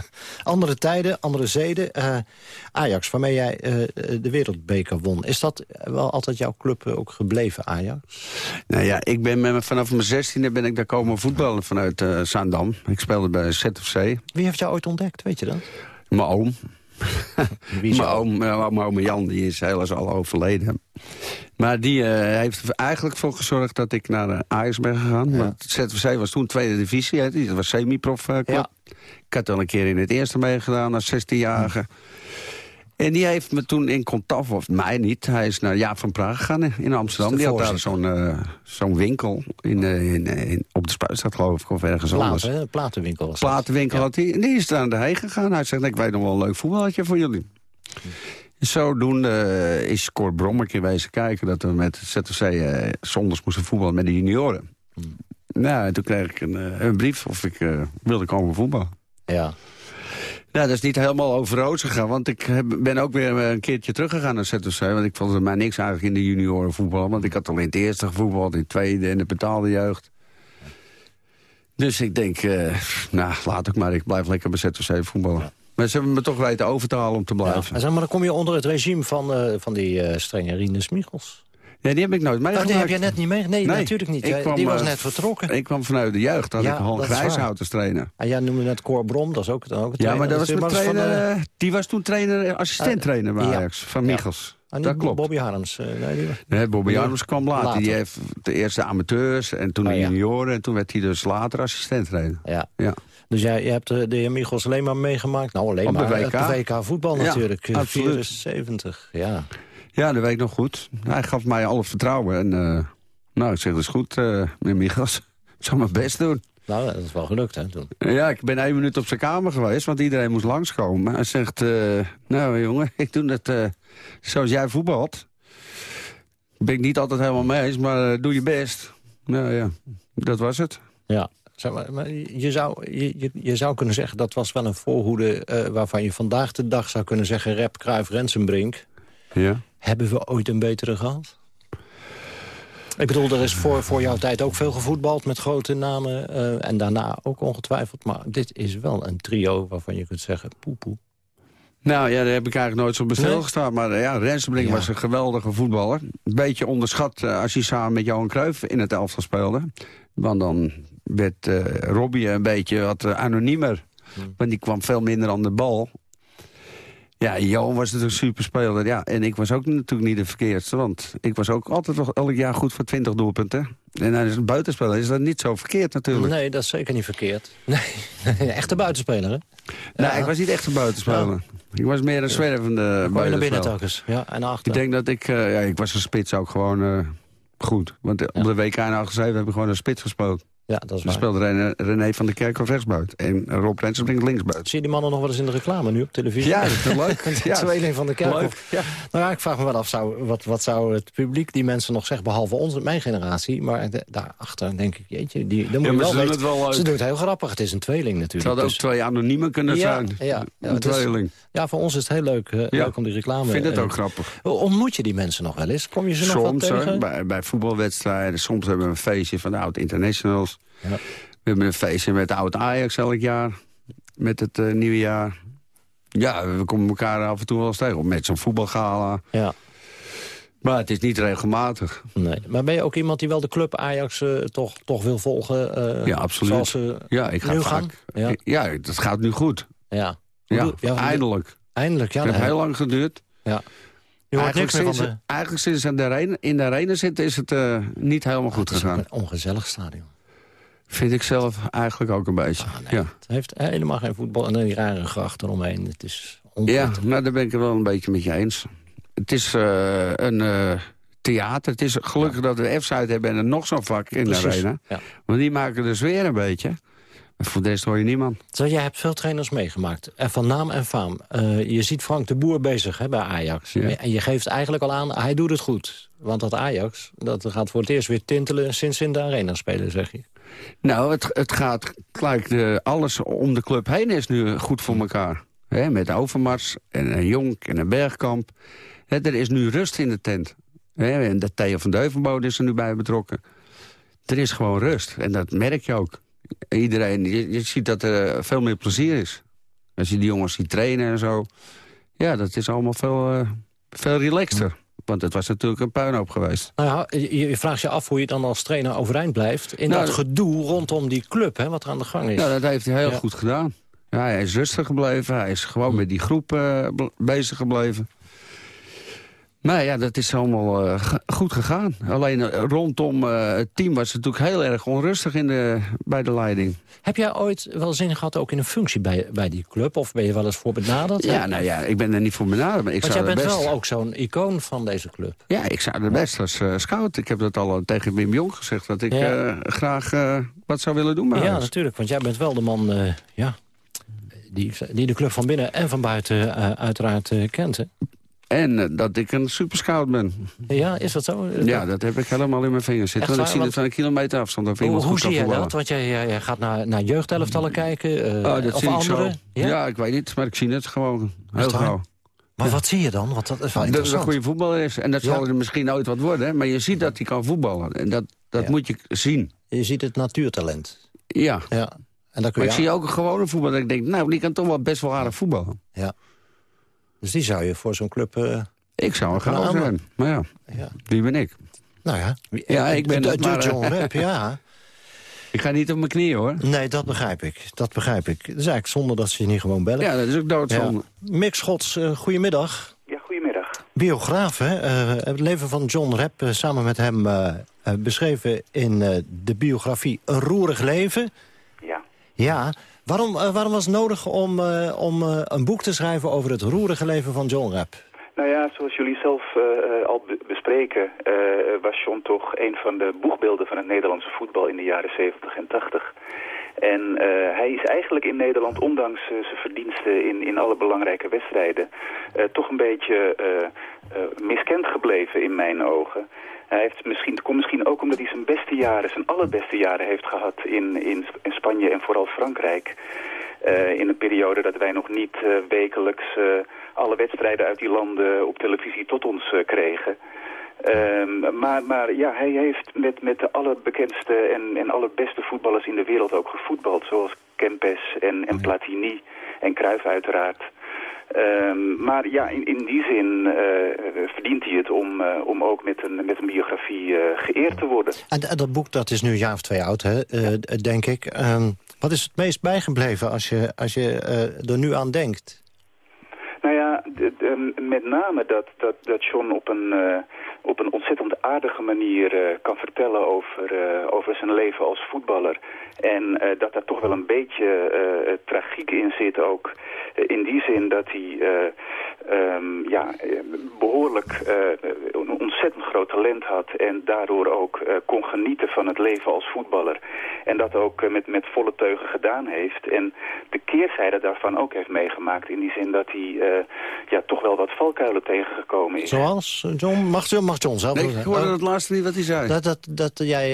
andere tijden, andere zeden. Uh, Ajax, waarmee jij uh, de wereldbeker won. Is dat wel altijd jouw club ook gebleven, Ajax? Nou ja, ik ben met, vanaf mijn zestiende ben ik daar komen voetballen vanuit Zaandam. Ik speelde bij ZFC. Wie heeft jou ooit ontdekt, weet je dat? Mijn oom. mijn oom, mijn oom Jan die is helaas al overleden. Maar die uh, heeft er eigenlijk voor gezorgd dat ik naar de Ajax ben gegaan. Ja. Want ZVC was toen tweede divisie, hè, dat was semi-prof uh, club. Ja. Ik had al een keer in het eerste meegedaan als 16-jarige. Ja. En die heeft me toen in contact, of mij niet, hij is naar Jaap van Praag gegaan in Amsterdam. Die had daar zo'n uh, zo'n winkel in, uh, in, in, op de Spuitstad, geloof ik, of ergens Platen, anders. Hè? Platenwinkel was Platenwinkel ja. had hij. En die is daar heen gegaan. Hij zegt, ik weet nog wel een leuk voetballetje voor jullie. Hm. Zodoende uh, is Cor Brom een keer wezen kijken... dat we met ZFC uh, zondags moesten voetballen met de junioren. Hm. Nou, en toen kreeg ik een, een brief of ik wilde komen voetballen. Ja. Nou, dat is niet helemaal over rood gegaan. Want ik ben ook weer een keertje teruggegaan naar ZFC. Want ik vond er maar niks eigenlijk in de junioren voetbal. Want ik had al in het eerste gevoetbald, in het tweede en de betaalde jeugd. Dus ik denk, uh, nou, laat ik maar. Ik blijf lekker bij ZFC voetballen. Ja. Maar ze hebben me toch weten over te halen om te blijven. Ja. Zeg maar, dan kom je onder het regime van, uh, van die uh, strenge Rinus Michels. Nee, die heb ik nooit meegemaakt. Oh, die heb je net niet mee? Nee, nee natuurlijk niet. Kwam, die was net vertrokken. Ik kwam vanuit de jeugd, ja, ik Hans Grijshout als trainer. En jij noemde net Cor Brom, dat is ook, ook een Ja, maar dat was mijn trainer, van, uh, die was toen trainer, assistent-trainer bij Ajax, van Michels. Ah, dat klopt. Bobby Harms. Nee, nee, Bobby Harms kwam later. later. Die heeft de eerste amateurs en toen de oh, junioren. En toen werd hij dus later assistent-trainer. Ja. ja. Dus jij je hebt de, de heer Michels alleen maar meegemaakt? Nou, alleen Op maar de WK. de WK voetbal natuurlijk. Ja, 74, ja. Ja, dat weet ik nog goed. Hij gaf mij alle vertrouwen. En uh, nou, ik zeg, dat is goed, uh, meneer Michels. Ik zal mijn best doen. Nou, dat is wel gelukt, hè, toen. Ja, ik ben één minuut op zijn kamer geweest, want iedereen moest langskomen. Hij zegt, uh, nou jongen, ik doe het uh, zoals jij voetbalt. Ben ik niet altijd helemaal mee eens, maar uh, doe je best. Nou ja, dat was het. Ja, Zeg maar, je, zou, je, je, zou kunnen zeggen, dat was wel een voorhoede... Waarvan je vandaag de dag zou kunnen zeggen... Rep, Kruijf, Rensenbrink. Ja. Hebben we ooit een betere gehad? Ik bedoel, er is voor, voor jouw tijd ook veel gevoetbald met grote namen. Uh, en daarna ook ongetwijfeld. Maar dit is wel een trio waarvan je kunt zeggen, poepoe. Nou ja, daar heb ik eigenlijk nooit zo bij stilgestaan. Nee. Maar ja, Rensenbrink was een geweldige voetballer. Een beetje onderschat uh, als hij samen met Johan Cruijff in het elftal speelde. Want dan werd uh, Robbie een beetje wat anoniemer. Hmm. Want die kwam veel minder aan de bal. Ja, Johan was natuurlijk een superspeler. Ja, en ik was ook natuurlijk niet de verkeerdste. Want ik was ook altijd nog elk jaar goed voor 20 doelpunten. En als een buitenspeler is dat niet zo verkeerd natuurlijk. Nee, dat is zeker niet verkeerd. Nee, echte buitenspeler, hè? Nee, ik was niet echt een buitenspeler. Ik was meer een zwervende ja. buitenspeler. naar binnen telkens, ja, en achter. Ik denk dat ik... Uh, ja, ik was een spits ook gewoon uh, goed. Want op de WK in 87 heb ik gewoon een spits gespeeld. Ja, dat is waar. speelde René, René van der Kerkhoff rechtsbuit. En Rob Rensenbrink linksbuit. Zie je die mannen nog wel eens in de reclame nu op televisie? Ja, dat is leuk. ja, Tweeling van der Kerkhoff. Ja. Nou ja, ik vraag me wel af, zou, wat, wat zou het publiek die mensen nog zeggen... behalve ons, mijn generatie. Maar daarachter denk ik, jeetje, die, dan moet je wel, ze, wel ze doen het heel grappig. Het is een tweeling natuurlijk. Het hadden dus. ook twee anoniemen kunnen zijn. Ja, een tweeling. ja, voor ons is het heel leuk, uh, leuk om die reclame... Ik vind het ook grappig. Ontmoet je die mensen nog wel eens? Kom je ze nog soms, wel tegen? Bij, bij voetbalwedstrijden. Soms hebben we een feestje van de oud-internationals. Ja. We hebben een feestje met oud Ajax elk jaar. Met het uh, nieuwe jaar. Ja, we komen elkaar af en toe wel eens tegen. Met zo'n voetbalgala. Ja. Maar het is niet regelmatig. Nee. Maar ben je ook iemand die wel de club Ajax uh, toch, toch wil volgen? Uh, ja, absoluut. Zoals ja, ik ga vaak? Ja. ja, dat gaat nu goed. Ja. Ja, ja eindelijk. Eindelijk, ja. Het heeft heel lang geduurd. Ja. Je hoort eigenlijk, sinds, de... eigenlijk sinds in de arena, in de arena zitten is het niet helemaal goed gegaan. Het is een ongezellig stadion. Vind ik zelf eigenlijk ook een beetje. Ah, nee, ja. Het heeft helemaal geen voetbal en die rare gracht eromheen. Het is Ja, nou, daar ben ik er wel een beetje met je eens. Het is uh, een uh, theater. Het is gelukkig dat we F-Zuid hebben en er nog zo'n vak in Precies. de arena. Ja. Want die maken de sfeer een beetje. Maar voor deze hoor je niemand. Zo, jij hebt veel trainers meegemaakt. En van naam en faam. Uh, je ziet Frank de Boer bezig hè, bij Ajax. Ja. En je geeft eigenlijk al aan, hij doet het goed. Want dat Ajax, dat gaat voor het eerst weer tintelen sinds in de arena spelen, zeg je. Nou, het, het gaat gelijk, de, alles om de club heen is nu goed voor elkaar. He, met Overmars en een Jonk en een Bergkamp. Er is nu rust in de tent. En de Theo van Deuvenbode is er nu bij betrokken. Er is gewoon rust. En dat merk je ook. Iedereen, je, je ziet dat er veel meer plezier is. Als je die jongens ziet trainen en zo. Ja, dat is allemaal veel, uh, veel relaxter. Want het was natuurlijk een puinhoop geweest. Nou ja, je, vraagt je af hoe je dan als trainer overeind blijft... in nou, dat gedoe rondom die club, hè, wat er aan de gang is. Nou, dat heeft hij heel goed gedaan. Ja, hij is rustig gebleven. Hij is gewoon met die groep uh, bezig gebleven. Maar ja, dat is allemaal uh, goed gegaan. Alleen uh, rondom uh, het team was het natuurlijk heel erg onrustig in de, bij de leiding. Heb jij ooit wel zin gehad ook in een functie bij, bij die club? Of ben je wel eens voor benaderd? Ja, nou ja, ik ben er niet voor benaderd. Maar ik Want zou jij bent best... wel ook zo'n icoon van deze club. Ja, ik zou er best als scout. Ik heb dat al tegen Wim Jong gezegd. Dat ik ja. graag wat zou willen doen bij Ja, natuurlijk. Want jij bent wel de man ja, die, die de club van binnen en van buiten uiteraard kent. Hè? En uh, dat ik een superscout ben. Ja, is dat zo? Ja, dat heb ik helemaal in mijn vingers zitten. Want ik zie het van een kilometer afstand. Of hoe zie je dat? Want jij, jij, gaat naar, naar jeugdelftallen kijken? Uh, oh, dat of zie andere? ik zo. Ja? ja? ik weet niet, maar ik zie het gewoon heel gauw. Maar wat zie je dan? Want dat is wel Dat een goede voetballer is. En dat zal er misschien nooit wat worden. Maar je ziet dat hij kan voetballen. En dat, dat moet je zien. Je ziet het natuurtalent. Ja. ja. En dan kun maar je ik zie ook een gewone voetballer. Dat ik denk, nou, die kan toch wel best wel aardig voetballen. Ja. Dus die zou je voor zo'n club... Uh, ik zou een gouden zijn. Maar ja, ja, wie ben ik? Nou ja, ja ik ben de, maar, John Rep, ja. Ik ga niet op mijn knieën, hoor. Nee, dat begrijp ik. Dat begrijp ik. Het is eigenlijk zonde dat ze je niet gewoon bellen. Ja, dat is ook doodzonde. Ja. Mick Schots, uh, goedemiddag. Ja, goedemiddag. Biograaf, hè? Uh, het leven van John Rep, uh, samen met hem beschreven in de biografie Een roerig leven. Ja. Ja. Waarom, waarom was het nodig om, om een boek te schrijven over het roerige leven van John Rep? Nou ja, zoals jullie zelf al bespreken, was John toch een van de boegbeelden van het Nederlandse voetbal in de jaren 70 en 80. En hij is eigenlijk in Nederland, ondanks zijn verdiensten in, in alle belangrijke wedstrijden, toch een beetje miskend gebleven in mijn ogen. Hij heeft misschien, het komt misschien ook omdat hij zijn beste jaren, zijn allerbeste jaren heeft gehad in, in, in Spanje en vooral Frankrijk. Uh, in een periode dat wij nog niet uh, wekelijks uh, alle wedstrijden uit die landen op televisie tot ons kregen. Ehm, maar, maar ja, hij heeft met, met de allerbekendste en, en allerbeste voetballers in de wereld ook gevoetbald. Zoals Kempes en, en Platini en Cruyff uiteraard. Um, maar ja, in, in die zin uh, verdient hij het om, uh, om ook met een, met een biografie uh, geëerd te worden. En, en, dat boek dat is nu een jaar of twee oud, hè, denk ik. Um, wat is het meest bijgebleven als je, als je er nu aan denkt? Nou ja, de, de, met name dat, dat, dat John op een, op een ontzettend aardige manier kan vertellen over, over zijn leven als voetballer. En dat daar toch wel een beetje tragiek in zit ook in die zin dat hij um, ja, behoorlijk een ontzettend groot talent had... en daardoor ook kon genieten van het leven als voetballer. En dat ook met, met volle teugen gedaan heeft. En de keerzijde daarvan ook heeft meegemaakt... in die zin dat hij ja, toch wel wat valkuilen tegengekomen is. Zoals? John, mag, mag John zelf nee, ik hoorde het laatste niet wat hij zei. Dat, dat, dat jij,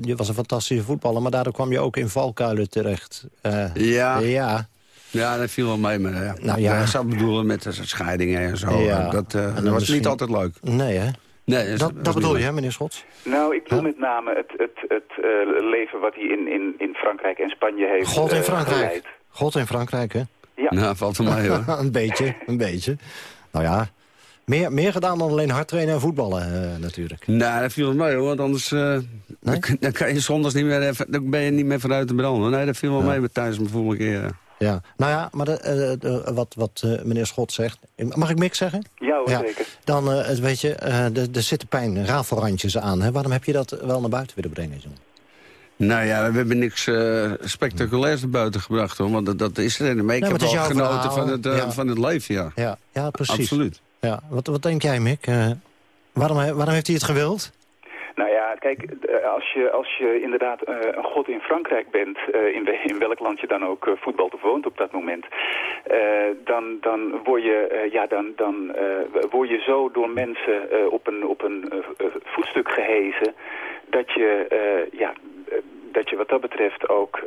je was een fantastische voetballer... maar daardoor kwam je ook in valkuilen terecht. ja. Ja. Ja, dat viel wel mee. Maar, ja. Nou, ja. Ik zou bedoelen met de scheidingen en zo. Ja. Dat, uh, dat was misschien... niet altijd leuk. Nee, hè? Nee, dat, dat bedoel je, hè, meneer Schots? Nou, ik bedoel met name het, het, het uh, leven wat hij in, in, in Frankrijk en Spanje heeft God in uh, Frankrijk. Geleid. God in Frankrijk, hè? Ja. Nou, valt er mij hoor. een beetje, een beetje. Nou ja, meer, meer gedaan dan alleen hard trainen en voetballen uh, natuurlijk. Nou, dat viel mee hoor, want anders uh, nee? dan, dan, kan je zondags niet meer even, dan ben je niet meer vanuit de branden. Nee, dat viel wel ja. mee met thuis mijn vorige keer. Ja, nou ja, maar de, de, wat, wat uh, meneer Schot zegt... Mag ik Mick zeggen? Ja, hoor, ja. zeker. Dan, uh, weet je, er zitten pijn, rafelrandjes aan. Hè? Waarom heb je dat wel naar buiten willen brengen, John? Nou ja, we hebben niks spectaculairs naar buiten gebracht, hoor. Want dat, dat is er. Maar ik nee, heb wel genoten verhaal. van het, ja. van het leven, ja. Ja, ja precies. Absoluut. Ja. Wat, wat denk jij, Mick? waarom, waarom heeft hij het gewild? Nou ja, kijk, als je, als je inderdaad uh, een god in Frankrijk bent, in, in welk land je dan ook uh, voetbalt of woont op dat moment, dan, dan, word je, ja, dan, dan word je zo door mensen op een, op een voetstuk gehezen dat je, ja, dat je wat dat betreft ook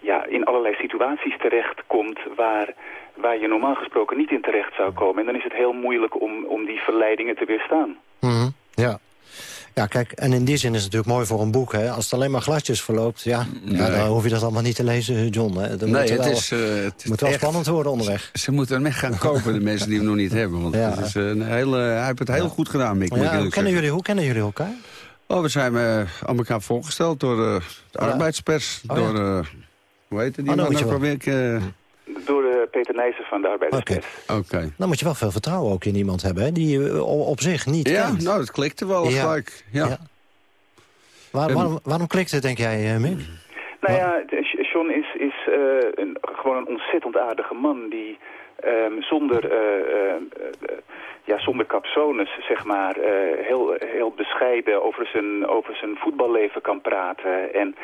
ja, in allerlei situaties terechtkomt waar, waar je normaal gesproken niet in terecht zou komen. En dan is het heel moeilijk om, om die verleidingen te weerstaan. Mm -hmm. Ja. Ja, kijk, en in die zin is het natuurlijk mooi voor een boek. Hè? Als het alleen maar glasjes verloopt, ja, nee. ja dan hoef je dat allemaal niet te lezen, John. Hè? Dan nee, moet het, wel, is, uh, het moet wel echt, spannend worden onderweg. Ze moeten hem echt gaan kopen, de mensen die hem nog niet hebben. Want ja. het is een hele, hij heeft het heel ja. goed gedaan, Mick. Ja, hoe, kennen jullie, hoe kennen jullie elkaar? Oh, we zijn uh, aan elkaar voorgesteld door uh, de arbeidspers. Oh, door, uh, hoe heet die? Oh, nou, nou probeer ik... Door Peter Nijssen van de Arbeiderspers. Oké. Okay. Dan moet je wel veel vertrouwen ook in iemand hebben, hè? die je op zich niet ja, kent. nou, dat klikte wel ja. gelijk. Ja. ja. Waar, waarom, waarom klikt het, denk jij, Mick? Nou ja, John is, is uh, een, gewoon een ontzettend aardige man die um, zonder, uh, uh, ja, zonder capsones, zeg maar, heel, heel bescheiden over zijn, over zijn voetballeven kan praten. En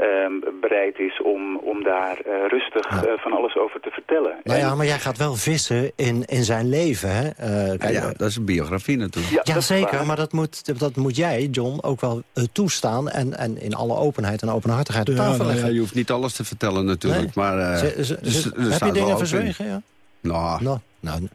um, bereid is om, om daar uh, rustig ja. uh, van alles over te vertellen. Nou ja, maar jij gaat wel vissen in, in zijn leven, hè? Uh, kijk, ja, dat is een biografie natuurlijk. Ja, ja zeker, maar dat moet, dat moet jij, John, ook wel toestaan... En, en in alle openheid en openhartigheid op tafel leggen. Ja, je hoeft niet alles te vertellen natuurlijk, nee. maar... Z dus, heb je dingen verzwegen, ja? Nou, nou, nou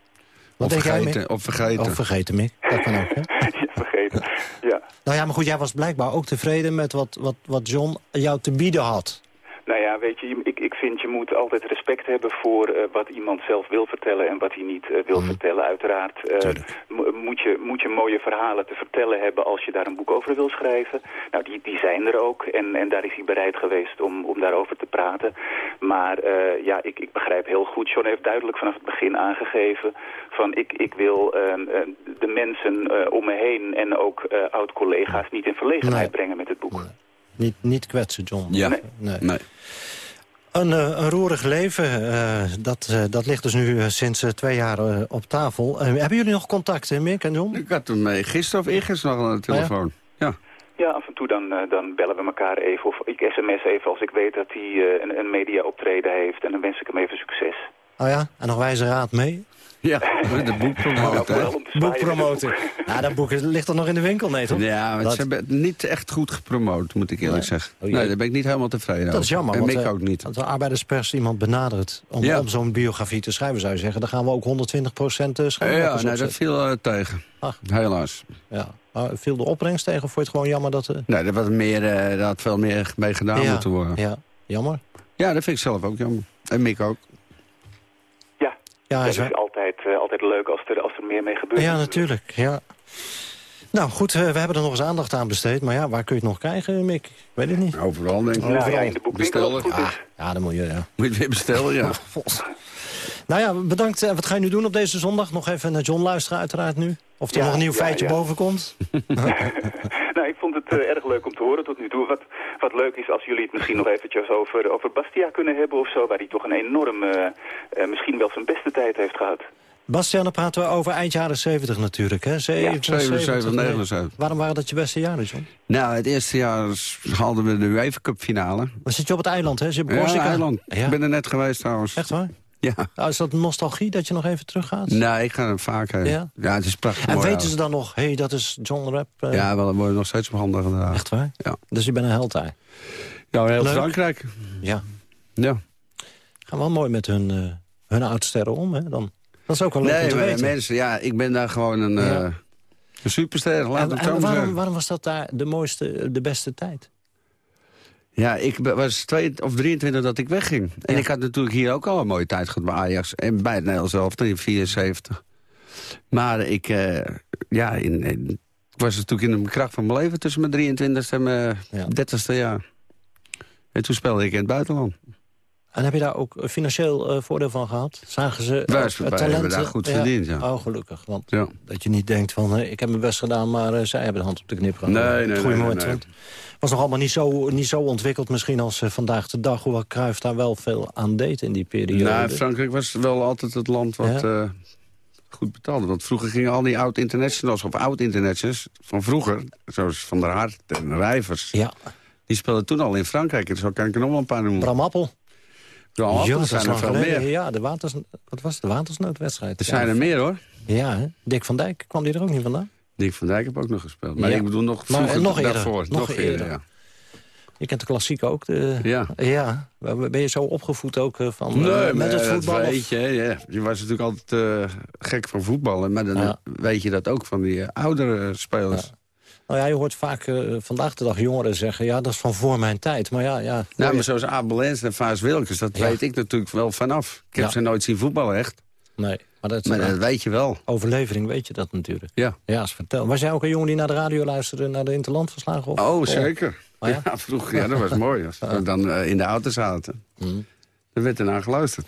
wat of, vergeten, of vergeten. Of vergeten, Mick. Dat kan ook, hè? vergeten, ja. Nou ja, maar goed, jij was blijkbaar ook tevreden met wat, wat, wat John jou te bieden had. Nou ja, weet je, vind je moet altijd respect hebben voor uh, wat iemand zelf wil vertellen en wat hij niet uh, wil mm. vertellen. Uiteraard uh, moet, je, moet je mooie verhalen te vertellen hebben als je daar een boek over wil schrijven. Nou, die, die zijn er ook en, en daar is hij bereid geweest om, om daarover te praten. Maar ja, ik, ik begrijp heel goed, John heeft duidelijk vanaf het begin aangegeven van ik, ik wil ehm, de mensen om me heen en ook oud-collega's niet in verlegenheid nee. brengen met het boek. Nee. Niet, niet kwetsen, John. Ja, nee. nee. nee. Een, uh, een roerig leven, uh, dat, uh, dat ligt dus nu sinds twee jaar op tafel. hebben jullie nog contact, Mick en John? Ik had hem mee gisteren of eergisteren nog aan de telefoon. ja. ja. Ja, af en toe dan, uh, dan bellen we elkaar even of ik sms even als ik weet dat hij uh, een, een media optreden heeft. En dan wens ik hem even succes. Oh ja, en nog wijze raad mee? Ja, de boekpromotor. boekpromotor. Nou, dat boek ligt er nog in de winkel, nee toch? Ja, maar dat... ze hebben het niet echt goed gepromoot, moet ik eerlijk nee. zeggen. Oh, nee, daar ben ik niet helemaal tevreden over. Dat is jammer, en want, ik uh, ook niet. Als de arbeiderspers iemand benadert om, ja. om zo'n biografie te schrijven, zou je zeggen, dan gaan we ook 120 procent schrijven. Ja, nee, dat viel uh, tegen. Ach. Helaas. Ja. Maar viel de opbrengst tegen of vond je het gewoon jammer dat... Uh... Nee, dat, was meer, uh, had veel meer mee gedaan ja. moeten worden. Ja, jammer. Ja, dat vind ik zelf ook jammer. En Mick ook. Ja, is altijd, uh, altijd leuk als er, als er meer mee gebeurt. Ja, natuurlijk. Ja. Nou goed, uh, we hebben er nog eens aandacht aan besteed. Maar ja, waar kun je het nog krijgen, Mick? Ik weet het niet. Overal, denk ik. Nou, Overal. Ja, in de boekwinkel ah, ja, dan moet je... Ja. Moet je weer bestellen, ja. nou ja, bedankt. Wat ga je nu doen op deze zondag? Nog even naar John luisteren uiteraard nu. Of er ja, nog een nieuw ja, feitje ja. boven komt? nou, ik vond het uh, erg leuk om te horen tot nu toe. Wat, wat leuk is als jullie het misschien nog eventjes over, over Bastia kunnen hebben of zo. Waar hij toch een enorm, uh, uh, misschien wel zijn beste tijd heeft gehad. Bastiaan, dan praten we over eind jaren 70 natuurlijk, hè? 77, 79. Waarom waren dat je beste jaren, John? Nou, het eerste jaar haalden we de UEFA Cup finale. Dan zit je op het eiland, hè? Zit op? Ja, eiland. Ja. Ik ben er net geweest trouwens. Echt waar? Ja. Nou, is dat nostalgie dat je nog even teruggaat? Nee, ik ga er vaak heen. Ja? ja, het is prachtig En weten uit. ze dan nog, hé, hey, dat is John Rapp? Uh... Ja, wel, worden nog steeds op handen gedaan. Echt waar? Ja. Dus je bent een held daar? Ja, heel Leuk. Frankrijk. Ja. Ja. Gaan wel mooi met hun, uh, hun oudsterren om, hè? Dan. Dat is ook wel leuk nee, om te maar weten. mensen, ja, ik ben daar gewoon een, ja. uh, een superster. Laat en, het zo en waarom, waarom was dat daar de mooiste, de beste tijd? Ja, ik was 2 of 23 dat ik wegging. En Ja. ik had natuurlijk hier ook al een mooie tijd gehad bij Ajax. En bij het Nederlands zelf, in 74. Maar ik, uh, ja, in, was natuurlijk in de kracht van mijn leven tussen mijn 23 en mijn Ja. 30ste jaar. En toen speelde ik in het buitenland. En heb je daar ook financieel uh, voordeel van gehad? Zagen ze uh, wij hebben daar goed verdiend, ja. Oh, gelukkig. Want Ja. dat je niet denkt van, hey, ik heb mijn best gedaan, maar uh, zij hebben de hand op de knip gehad. Nee, nee, nee, nee, was nog allemaal niet zo, niet zo ontwikkeld misschien als vandaag de dag. Hoewel Cruijff daar wel veel aan deed in die periode. Nou, Frankrijk was wel altijd het land wat Ja. eh, goed betaalde. Want vroeger gingen al die oud-internationals, of oud-internationals van vroeger... zoals Van der Hart en Rijvers, Ja, die speelden toen al in Frankrijk. En zo kan ik er nog wel een paar noemen. Bram Appel. Ja, Ja, er dat is zijn er lang veel geleden. meer. Ja, de waters, wat was het? De watersnoodwedstrijd. Er zijn er meer, hoor. Ja, hè? Dick van Dijk, kwam die er ook niet vandaan? Dick van Dijk heb ook nog gespeeld. Maar Ja. ik bedoel nog Maar, vroeger eh, nog eerder. daarvoor. Nog eerder. ja. Je kent de klassiek ook. De, Ja. ja. Ben je zo opgevoed ook eh, van, Nee, eh, met het voetbal? weet je. Ja. Je was natuurlijk altijd eh, gek van voetballen. Maar dan Ja. weet je dat ook van die eh, oudere spelers. Nou ja, je hoort vaak eh, vandaag de dag jongeren zeggen... ja, dat is van voor mijn tijd. Maar ja, ja Nou, maar zoals Abel Lens en Vaas Wilkes, dat Ja. weet ik natuurlijk wel vanaf. Ik heb Ja. ze nooit zien voetballen, echt. Nee, maar dat, Maar dat weet je wel. overlevering weet je dat natuurlijk. Ja. Ja, eens vertel. Was jij ook een jongen die naar de radio luisterde... naar de Interlandverslagen? Of? Oh, zeker. Oh, ja? vroeger, ja, dat was mooi. Als we dan eh, in de auto zaten. Mm. Dan werd ernaar geluisterd.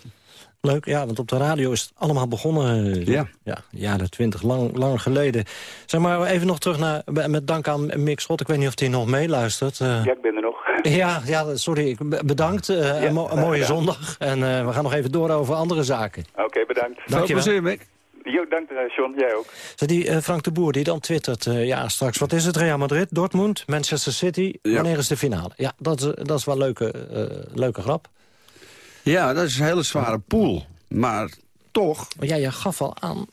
Leuk, ja, want op de radio is het allemaal begonnen. eh, Ja. ja jaren twintig, lang, lang geleden. Zeg maar even nog terug naar, met dank aan Mick Schot. Ik weet niet of hij nog meeluistert. eh. Ja, ik ben er nog. Ja, ja, sorry. Bedankt. eh, een, mo- een mooie ja. zondag. En eh, we gaan nog even door over andere zaken. Oké, bedankt. Veel Dankjewel. plezier, Mick. Jo, dank John. Jij ook. Zeg, die eh, Frank de Boer die dan twittert... eh, ja, straks, wat is het? Real Madrid, Dortmund, Manchester City. Ja. Wanneer is de finale? Ja, dat is, dat is wel een leuke, eh, leuke grap. Ja, dat is een hele zware pool. Maar toch, Maar ja, je gaf al aan,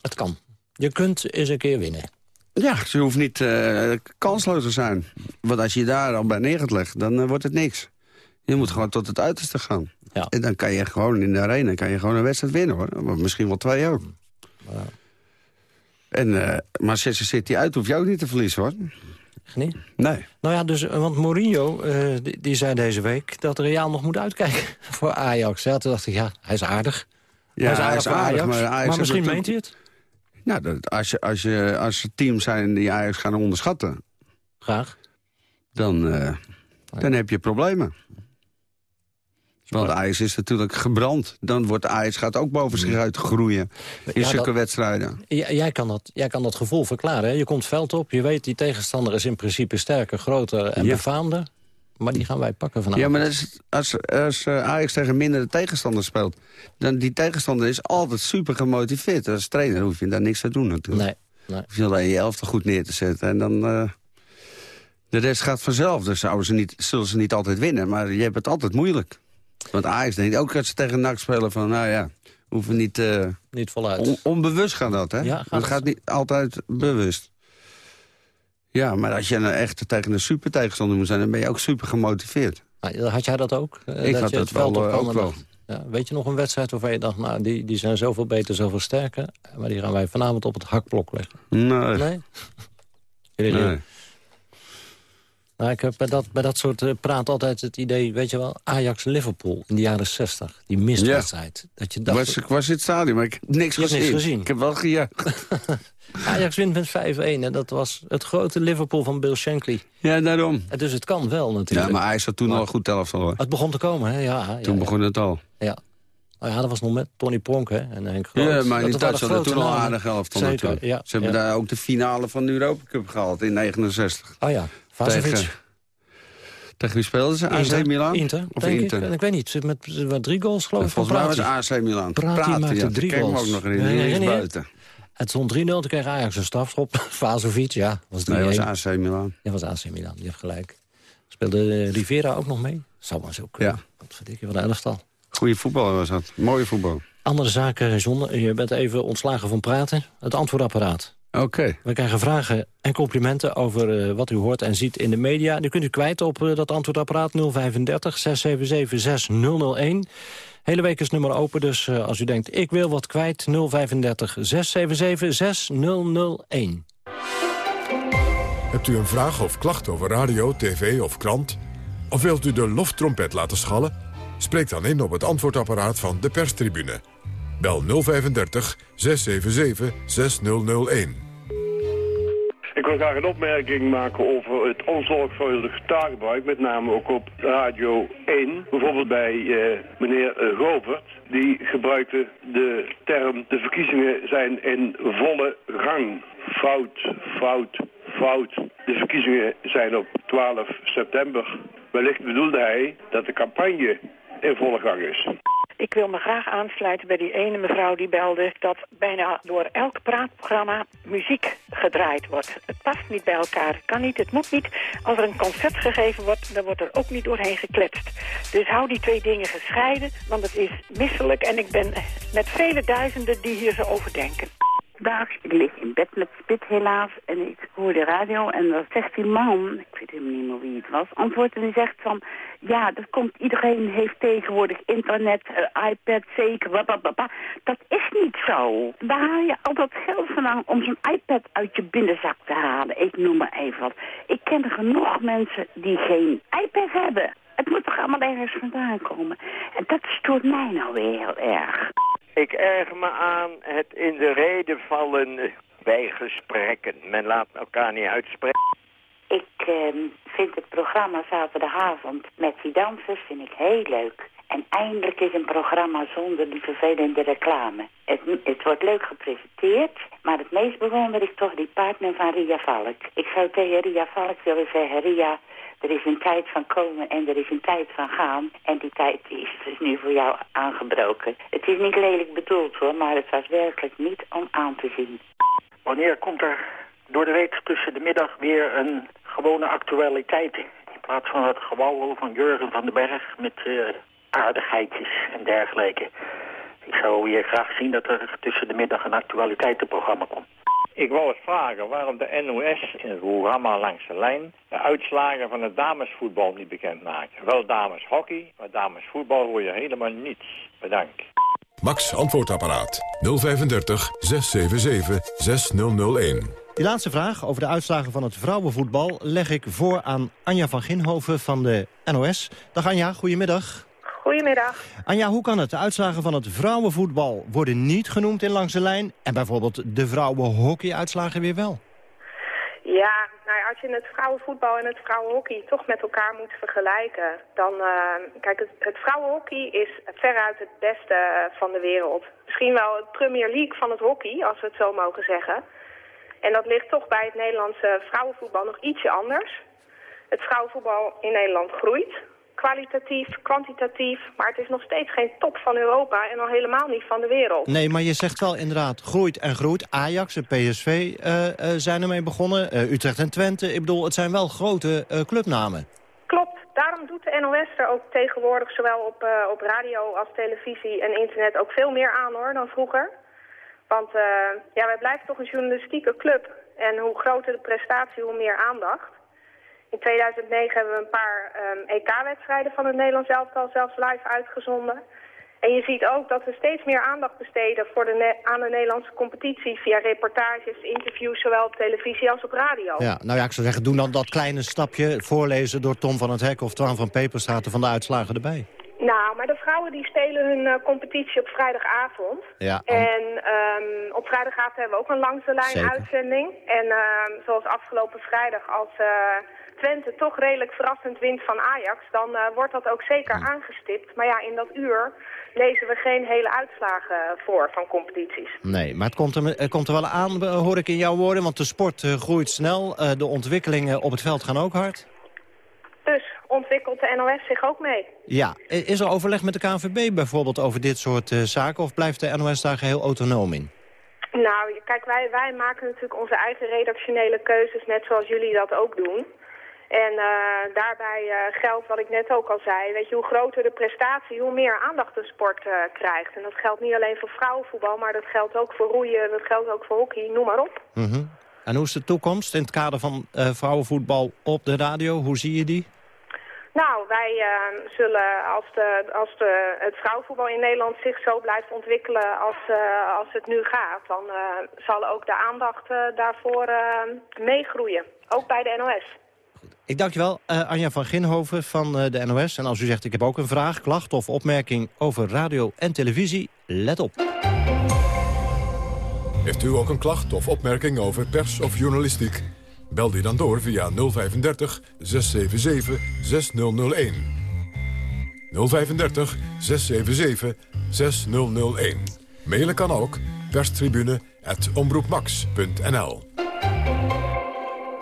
het kan. Je kunt eens een keer winnen. ja, ze hoeft niet eh, kansloos te zijn. Want als je daar al bij neer gaat leggen, dan eh, wordt het niks. Je moet gewoon tot het uiterste gaan. Ja. En dan kan je gewoon in de arena kan je gewoon een wedstrijd winnen, hoor. Maar misschien wel twee ook. En eh Manchester City uit hoef je ook niet te verliezen, hoor. Niet? Nee. Nou ja, dus, eh, want Mourinho, eh, die, die zei deze week dat Real nog moet uitkijken voor Ajax. Ja, toen dacht ik, ja, hij is aardig. Ja, hij is aardig, Ajax, maar Ajax misschien meent hij het. Nou, dat, als, je, als, je, als er teams zijn die Ajax gaan onderschatten... Graag. dan, eh, dan heb je problemen. Want Ajax is natuurlijk gebrand. Dan wordt Ajax gaat ook boven zich uit groeien in Ja, zulke dat- wedstrijden. Jij, kan dat, jij kan dat gevoel verklaren. Hè? Je komt veld op, je weet die tegenstander is in principe sterker, groter en Ja. befaamder. Maar die gaan wij pakken vanavond. Ja, maar is, als, als eh, Ajax tegen mindere tegenstanders speelt... dan die tegenstander is altijd super gemotiveerd. Als trainer hoef je daar niks te doen natuurlijk. Nee, nee. Hoef je alleen je elftal goed neer te zetten. En dan, eh, De rest gaat vanzelf, dus zouden ze niet, zullen ze niet altijd winnen. Maar je hebt het altijd moeilijk. Want Ajax denkt ook als ze tegen NAC spelen van... nou ja, hoeven niet... Uh, niet voluit. onbewust gaat dat, hè? Ja, gaat het gaat niet altijd bewust. Ja, maar als je een echt tegen een super tegenstander moet zijn... dan ben je ook super gemotiveerd. Had jij dat ook? Ik dat had dat wel, ook wel. Ja, weet je nog een wedstrijd waarvan je dacht... nou, die, die zijn zoveel beter, zoveel sterker... maar die gaan wij vanavond op het hakblok leggen? Nee. Nee? nee. Nou, ik heb bij dat, bij dat soort uh, praat altijd het idee, weet je wel... Ajax-Liverpool in de jaren 60, die mistwedstrijd. Ja. Dat je dacht, was, ik was in het stadion, maar ik heb niks, gezien. niks gezien. Ik heb wel gejuicht. Ajax wint met 5-1 en dat was het grote Liverpool van Bill Shankly. Ja, daarom. En dus het kan wel natuurlijk. Ja, maar Ajax had toen maar, al goed elftal hoor. Het begon te komen, hè? Ja, toen ja, begon het al. Ja. Oh ja, dat was nog met Tony Pronk hè? en Henk Groot. Ja, maar in Duitsland hadden toen al aardig elftal natuurlijk. Ja, Ze hebben daar ook de finale van de Europa Cup gehaald in 69. Oh ja, Vazovic. Tegen, wie speelden ze? AC Milan? Inter, of Inter? Ik. Ik weet niet, met, met drie goals geloof ik. Volgens mij was AC Milan. Prati, Prati maakte ja. drie goals. goals. ook nog in, is buiten. Het stond 3-0, toen kreeg Ajax een strafschop. Vazovic, ja, was 3-1. Nee, was AC Milan. Ja, was AC Milan, die heeft gelijk. Speelde Rivera ook nog mee? Zou maar zo kunnen. Ja. Wat verdikke van de elftal. Goeie voetbal was dat. Mooie voetbal. Andere zaken, John. Je bent even ontslagen van praten. Het antwoordapparaat. Oké. Okay. We krijgen vragen en complimenten over uh, wat u hoort en ziet in de media. Die kunt u kwijt op uh, dat antwoordapparaat 035 677 6001. Hele week is nummer open, dus uh, als u denkt ik wil wat kwijt... 035 677 6001. Hebt u een vraag of klacht over radio, tv of krant? Of wilt u de loftrompet laten schallen? Spreek dan in op het antwoordapparaat van de perstribune. Bel 035 677 6001. Ik wil graag een opmerking maken over het onzorgvuldig taalgebruik, met name ook op Radio 1. Bijvoorbeeld bij uh, meneer uh, Govert, die gebruikte de term de verkiezingen zijn in volle gang. Fout, fout, fout. De verkiezingen zijn op 12 september. Wellicht bedoelde hij dat de campagne in volle gang is. Ik wil me graag aansluiten bij die ene mevrouw die belde... dat bijna door elk praatprogramma muziek gedraaid wordt. Het past niet bij elkaar. Kan niet, het moet niet. Als er een concert gegeven wordt, dan wordt er ook niet doorheen gekletst. Dus hou die twee dingen gescheiden, want het is misselijk. En ik ben met vele duizenden die hier zo over denken. Dag, ik lig in bed met spit helaas en ik hoor de radio en dan zegt die man, ik weet helemaal niet meer wie het was, antwoordt en die zegt van, ja, dat komt, iedereen heeft tegenwoordig internet, uh, iPad zeker, blablabla. Dat is niet zo. Waar haal je al dat geld vandaan om zo'n iPad uit je binnenzak te halen? Ik noem maar even wat. Ik ken genoeg mensen die geen iPad hebben. Het moet toch allemaal ergens vandaan komen. En dat stoort mij nou weer heel erg. Ik erger me aan het in de reden vallen bij gesprekken. Men laat elkaar niet uitspreken. Ik uh, vind het programma zaterdagavond met die dansers vind ik heel leuk. En eindelijk is een programma zonder die vervelende reclame. Het, het wordt leuk gepresenteerd, maar het meest bewonder ik toch die partner van Ria Valk. Ik zou tegen Ria Valk willen zeggen, Ria, er is een tijd van komen en er is een tijd van gaan. En die tijd is dus nu voor jou aangebroken. Het is niet lelijk bedoeld hoor, maar het was werkelijk niet om aan te zien. Wanneer komt er door de week tussen de middag weer een gewone actualiteit? In plaats van het gewauwel van Jurgen van den Berg met uh, aardigheidjes en dergelijke. Ik zou hier graag zien dat er tussen de middag een actualiteitenprogramma komt. Ik wou eens vragen waarom de NOS in het programma Langs de Lijn de uitslagen van het damesvoetbal niet bekend maakt. Wel dameshockey, maar damesvoetbal hoor je helemaal niets. Bedankt. Max Antwoordapparaat 035 677 6001. Die laatste vraag over de uitslagen van het vrouwenvoetbal leg ik voor aan Anja van Ginhoven van de NOS. Dag Anja, goedemiddag. Goedemiddag. Anja, hoe kan het? De uitslagen van het vrouwenvoetbal worden niet genoemd in Langs de Lijn... en bijvoorbeeld de vrouwenhockey-uitslagen weer wel? Ja, nou ja, als je het vrouwenvoetbal en het vrouwenhockey toch met elkaar moet vergelijken... dan, uh, kijk, het, het vrouwenhockey is veruit het beste van de wereld. Misschien wel het Premier League van het hockey, als we het zo mogen zeggen. En dat ligt toch bij het Nederlandse vrouwenvoetbal nog ietsje anders. Het vrouwenvoetbal in Nederland groeit kwalitatief, kwantitatief. Maar het is nog steeds geen top van Europa en al helemaal niet van de wereld. Nee, maar je zegt wel inderdaad, groeit en groeit. Ajax en PSV uh, uh, zijn ermee begonnen. Uh, Utrecht en Twente. Ik bedoel, het zijn wel grote clubnamen. Klopt. Daarom doet de NOS er ook tegenwoordig zowel op, op radio als televisie en internet ook veel meer aan hoor dan vroeger. Want ja, wij blijven toch een journalistieke club. En hoe groter de prestatie, hoe meer aandacht. In 2009 hebben we een paar um, EK-wedstrijden van het Nederlands elftal zelfs live uitgezonden. En je ziet ook dat we steeds meer aandacht besteden voor de aan de Nederlandse competitie... via reportages, interviews, zowel op televisie als op radio. Ja, nou ja, ik zou zeggen, doen dan dat kleine stapje... voorlezen door Tom van het Hek of Twan van Peperstraten van de uitslagen erbij. Nou, maar de vrouwen die spelen hun uh, competitie op vrijdagavond. Ja, en um, op vrijdagavond hebben we ook een langs de lijn uitzending. En uh, zoals afgelopen vrijdag als... Uh, Twente toch redelijk verrassend wint van Ajax... dan uh, wordt dat ook zeker aangestipt. Maar ja, in dat uur lezen we geen hele uitslagen voor van competities. Nee, maar het komt er, het komt er wel aan, hoor ik in jouw woorden. Want de sport uh, groeit snel. Uh, de ontwikkelingen op het veld gaan ook hard. Dus ontwikkelt de NOS zich ook mee. Ja, is er overleg met de KNVB bijvoorbeeld over dit soort zaken... of blijft de NOS daar geheel autonoom in? Nou, kijk, wij, wij maken natuurlijk onze eigen redactionele keuzes... net zoals jullie dat ook doen. En uh, daarbij uh, geldt wat ik net ook al zei. Weet je, hoe groter de prestatie, hoe meer aandacht de sport uh, krijgt. En dat geldt niet alleen voor vrouwenvoetbal, maar dat geldt ook voor roeien, dat geldt ook voor hockey, noem maar op. Mm -hmm. En hoe is de toekomst in het kader van vrouwenvoetbal op de radio? Hoe zie je die? Nou, wij zullen, als, de, als de, het vrouwenvoetbal in Nederland zich zo blijft ontwikkelen als, als het nu gaat, dan zal ook de aandacht daarvoor meegroeien. Ook bij de NOS. Ik dank je wel, uh, Anja van Ginhoven van uh, de NOS. En als u zegt, ik heb ook een vraag, klacht of opmerking over radio en televisie, let op. Heeft u ook een klacht of opmerking over pers of journalistiek? Bel die dan door via 035 677 6001. 035 677 6001. Mailen kan ook perstribune.omroepmax.nl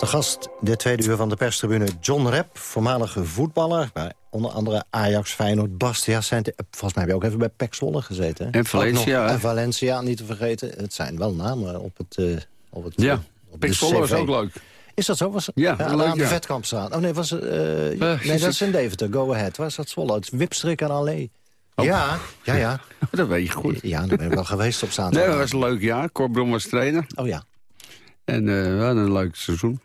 de gast dit tweede uur van de perstribune John Rep, voormalige voetballer. Bij onder andere Ajax, Feyenoord, Bastia. Saint Volgens mij heb je ook even bij Pek Zwolle gezeten. En Valencia. En Valencia, niet te vergeten. Het zijn wel namen op het... Uh, op het ja, Pek Zwolle was ook leuk. Is dat zo? Was, ja, ja leuk, aan de Vetkampstraat. Oh nee, was, uh, uh, nee dat is in Deventer. Go Ahead. Was dat Zwolle? Het Wipstrik en Allee. Oh. Ja, ja, ja. dat weet je goed. Ja, daar ben ik wel geweest op zaterdag. Nee, dat was een leuk jaar. Cor was trainer. Oh ja. En we hadden een leuk seizoen.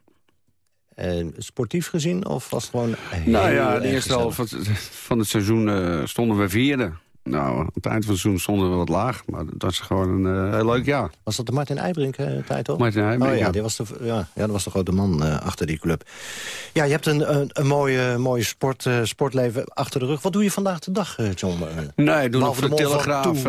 Uh, sportief gezien of was het gewoon heel Nou ja, de eerste helft van het seizoen uh, stonden we vierde. Nou, aan het eind van het seizoen stonden we wat laag. Maar dat was gewoon een uh, heel leuk jaar. Was dat de Martin Eibrink tijd ook? Martin Eibrink, oh, ja, Die was de, ja, ja, dat was de grote man achter die club. Ja, je hebt een, een, een mooie, mooie sport, sportleven achter de rug. Wat doe je vandaag de dag, John? nee, ik doe nog de, de Telegraaf.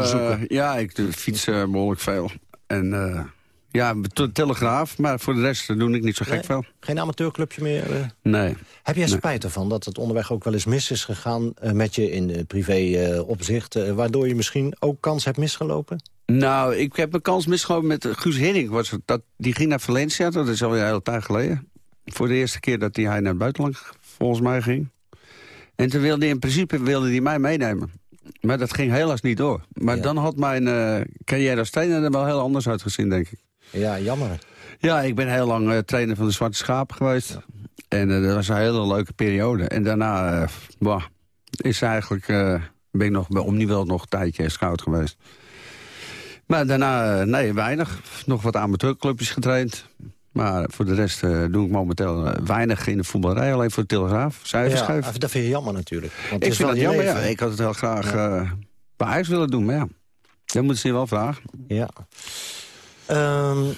ja, ik fiets behoorlijk veel. En... Ja, de Telegraaf, maar voor de rest doe ik niet zo gek nee, veel. Geen amateurclubje meer? Uh... Nee. Heb jij nee. spijt ervan dat het onderweg ook wel eens mis is gegaan... Uh, met je in uh, privé opzicht, waardoor je misschien ook kans hebt misgelopen? Nou, ik heb een kans misgelopen met Guus Hiddink. Was dat, die ging naar Valencia, dat is alweer een hele tijd geleden. Voor de eerste keer dat hij naar het buitenland volgens mij ging. En toen wilde hij in principe wilde hij mij meenemen. Maar dat ging helaas niet door. Maar ja. dan had mijn carrière als trainer er wel heel anders uitgezien, denk ik. Ja, jammer. Ja, ik ben heel lang uh, trainer van de Zwarte Schaap geweest. Ja. En uh, dat was een hele leuke periode. En daarna uh, bah, is eigenlijk, ben ik nog bij Omniworld nog een tijdje scout geweest. Maar daarna, nee, weinig. Nog wat amateurclubjes getraind. Maar voor de rest doe ik momenteel weinig in de voetballerij. Alleen voor de Telegraaf, cijfers ja, Dat vind je jammer natuurlijk. Want ik vind het jammer, ja. Ik had het heel graag ja. bij IJs willen doen, maar ja. Dat moet ze wel vragen. Ja. Um,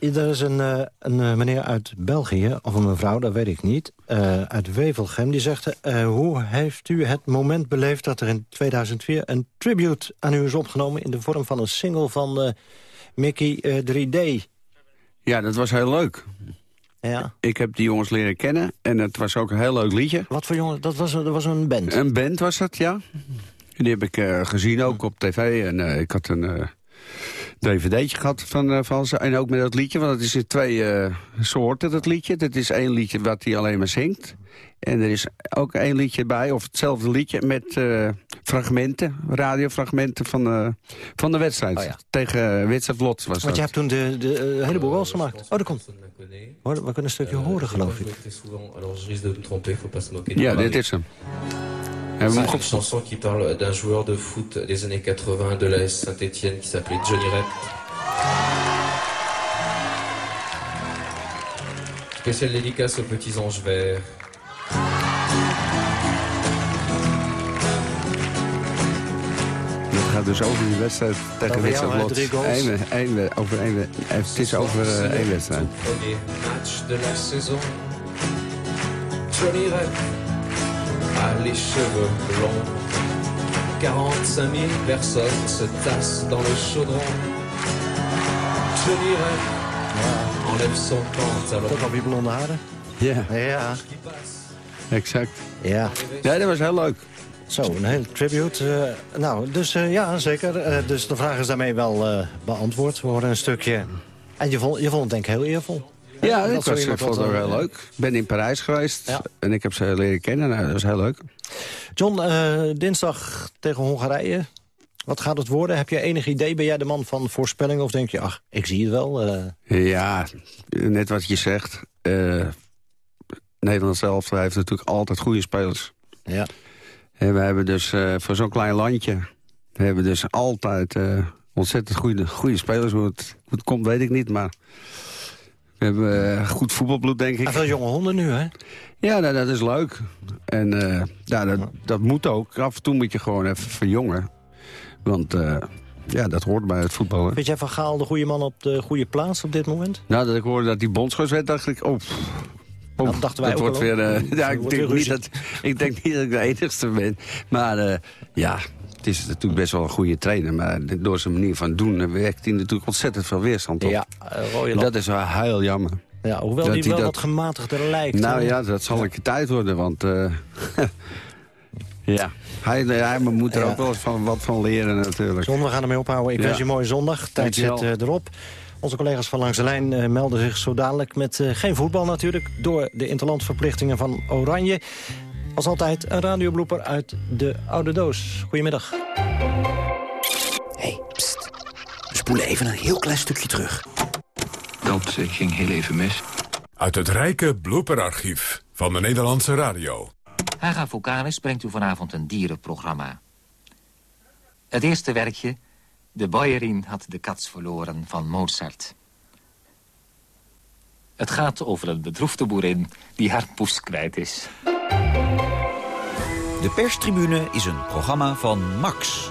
er is een, een uh, meneer uit België, of een mevrouw, dat weet ik niet... Uh, uit Wevelgem, die zegt... hoe heeft u het moment beleefd dat er in 2004 een tribute aan u is opgenomen... in de vorm van een single van Mickey 3D? Ja, dat was heel leuk. Ja. Ik heb die jongens leren kennen en het was ook een heel leuk liedje. Wat voor jongens? Dat was, dat was een band? Een band was dat, ja. Die heb ik gezien ook op tv en ik had een dvd'tje gehad van, eh, van ze. En ook met dat liedje, want het is in twee eh, soorten, dat liedje. Het is één liedje wat hij alleen maar zingt. En er is ook één liedje bij, of hetzelfde liedje... met uh, fragmenten, radiofragmenten van, uh, van de wedstrijd. Oh ja. Tegen Wedstrijd Lot was Want dat. je hebt toen de, de uh, heleboel goals gemaakt. Oh, dat komt. Hoor, we kunnen een stukje horen, geloof ik. Ja, dit is hem. We C'est une chanson qui parle d'un joueur de foot des années 80 de l'AS Saint-Etienne qui s'appelait Johnny Rep. Spéciale dédicace aux petits anges verts. Gaat dus over die wedstrijd tegen Wedstrijd Lot. Eén, één, over één, het is over één wedstrijd. Premier match de la saison. Johnny Rep a les cheveux blonds. 45 000 personnes se tassent dans le chaudron. Johnny Rep enlève son pantalon. Ook al die blonde haren. Ja, Ja. exact. Ja. Ja, dat was heel leuk. Zo, een hele tribute. eh, nou, dus eh, ja, zeker. Eh, dus de vraag is daarmee wel eh, beantwoord. We horen een stukje. En je vond, je vond het denk ik heel eervol. Ja, ik was, vond het ook heel leuk. Ik ben in Parijs geweest en ik heb ze leren kennen. Nou, dat was heel leuk. John, eh, dinsdag tegen Hongarije. Wat gaat het worden? Heb je enig idee? Ben jij de man van voorspellingen? Of denk je, ach, ik zie het wel. eh, Ja, net wat je zegt. eh Nederland zelf heeft natuurlijk altijd goede spelers. ja. En we hebben dus voor zo'n klein landje... We hebben dus altijd ontzettend goede, goede spelers. Hoe het, hoe het komt, weet ik niet, maar... We hebben eh, goed voetbalbloed, denk ik. En veel jonge honden nu, hè? Ja, nou, dat is leuk. En eh, ja, dat, dat moet ook. Af en toe moet je gewoon even verjongen. Want eh, ja, dat hoort bij het voetballen. Vind jij van Gaal de goede man op de goede plaats op dit moment? Nou, dat ik hoorde dat die bondscoach werd, dacht ik... Oh, pff, oh, Dat dachten wij dat ook wordt weer, ja, ik, denk niet dat, ik denk niet dat ik de enigste ben. Maar ja, het is natuurlijk best wel een goede trainer. Maar door zijn manier van doen eh, werkt hij natuurlijk ontzettend veel weerstand op. Ja, eh, dat is wel heel jammer. Ja, hoewel dat die hij wel dat- wat gematigder lijkt. Nou ja, dat zal een keer tijd worden, want... eh, ja, hij, hij moet er Ja. ook wel eens van, wat van leren natuurlijk. We gaan ermee ophouden. Ik Ja. wens je een mooie zondag. Tijd zit eh, erop. Onze collega's van Langs de Lijn eh, melden zich zo dadelijk met eh, geen voetbal natuurlijk... door de interlandverplichtingen van Oranje. Als altijd een radioblooper uit de oude doos. Goedemiddag. hey, pst. We spoelen even een heel klein stukje terug. Dat eh, ging heel even mis. Uit het rijke blooperarchief van de Nederlandse radio. Haga Vocalis brengt u vanavond een dierenprogramma. Het eerste werkje, De Bäuerin had de kats verloren van Mozart. Het gaat over een bedroefde boerin die haar poes kwijt is. De perstribune is een programma van Max.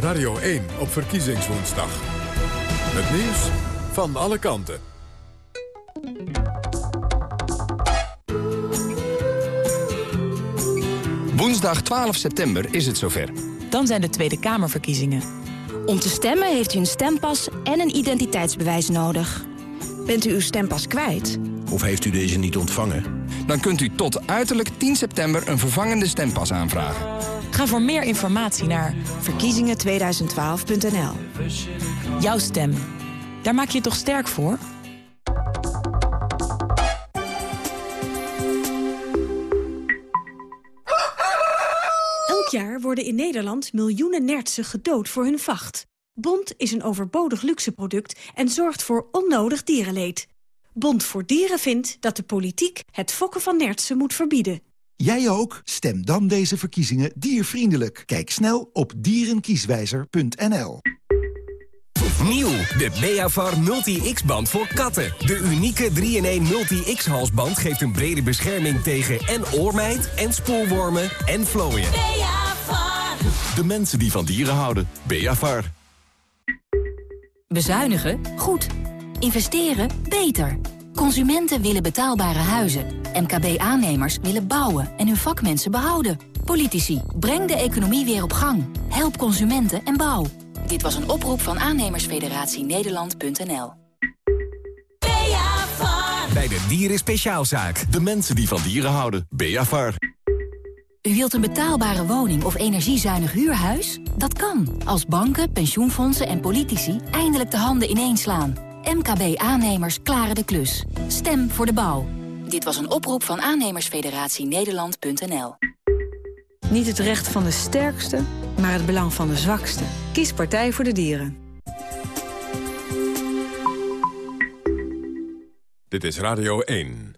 Radio 1 op verkiezingswoensdag. Het nieuws van alle kanten. Woensdag 12 september is het zover. Dan zijn de Tweede Kamerverkiezingen. Om te stemmen heeft u een stempas en een identiteitsbewijs nodig. Bent u uw stempas kwijt? Of heeft u deze niet ontvangen? Dan kunt u tot uiterlijk 10 september een vervangende stempas aanvragen. Ga voor meer informatie naar Verkiezingen2012.nl jouw stem. Daar maak je toch sterk voor? Elk jaar worden in Nederland miljoenen nertsen gedood voor hun vacht. Bond is een overbodig luxeproduct en zorgt voor onnodig dierenleed. Bond voor Dieren vindt dat de politiek het fokken van nertsen moet verbieden. Jij ook? Stem dan deze verkiezingen diervriendelijk. Kijk snel op dierenkieswijzer.nl. Nieuw, de Beavar Multi-X-band voor katten. De unieke 3-in-1 Multi-X-halsband geeft een brede bescherming tegen en oormijt en spoorwormen en vlooien. Beavar, De mensen die van dieren houden. Beavar. Bezuinigen? Goed. Investeren? Beter. Consumenten willen betaalbare huizen. MKB-aannemers willen bouwen en hun vakmensen behouden. Politici, breng de economie weer op gang. Help consumenten en bouw. Dit was een oproep van aannemersfederatie Nederland.nl. Bij de Dieren Speciaalzaak. De mensen die van dieren houden. Beavar. U wilt een betaalbare woning of energiezuinig huurhuis? Dat kan, als banken, pensioenfondsen en politici eindelijk de handen ineenslaan. MKB-aannemers klaren de klus. Stem voor de bouw. Dit was een oproep van aannemersfederatie Nederland.nl. Niet het recht van de sterkste, maar het belang van de zwakste. Kies Partij voor de Dieren. Dit is Radio 1.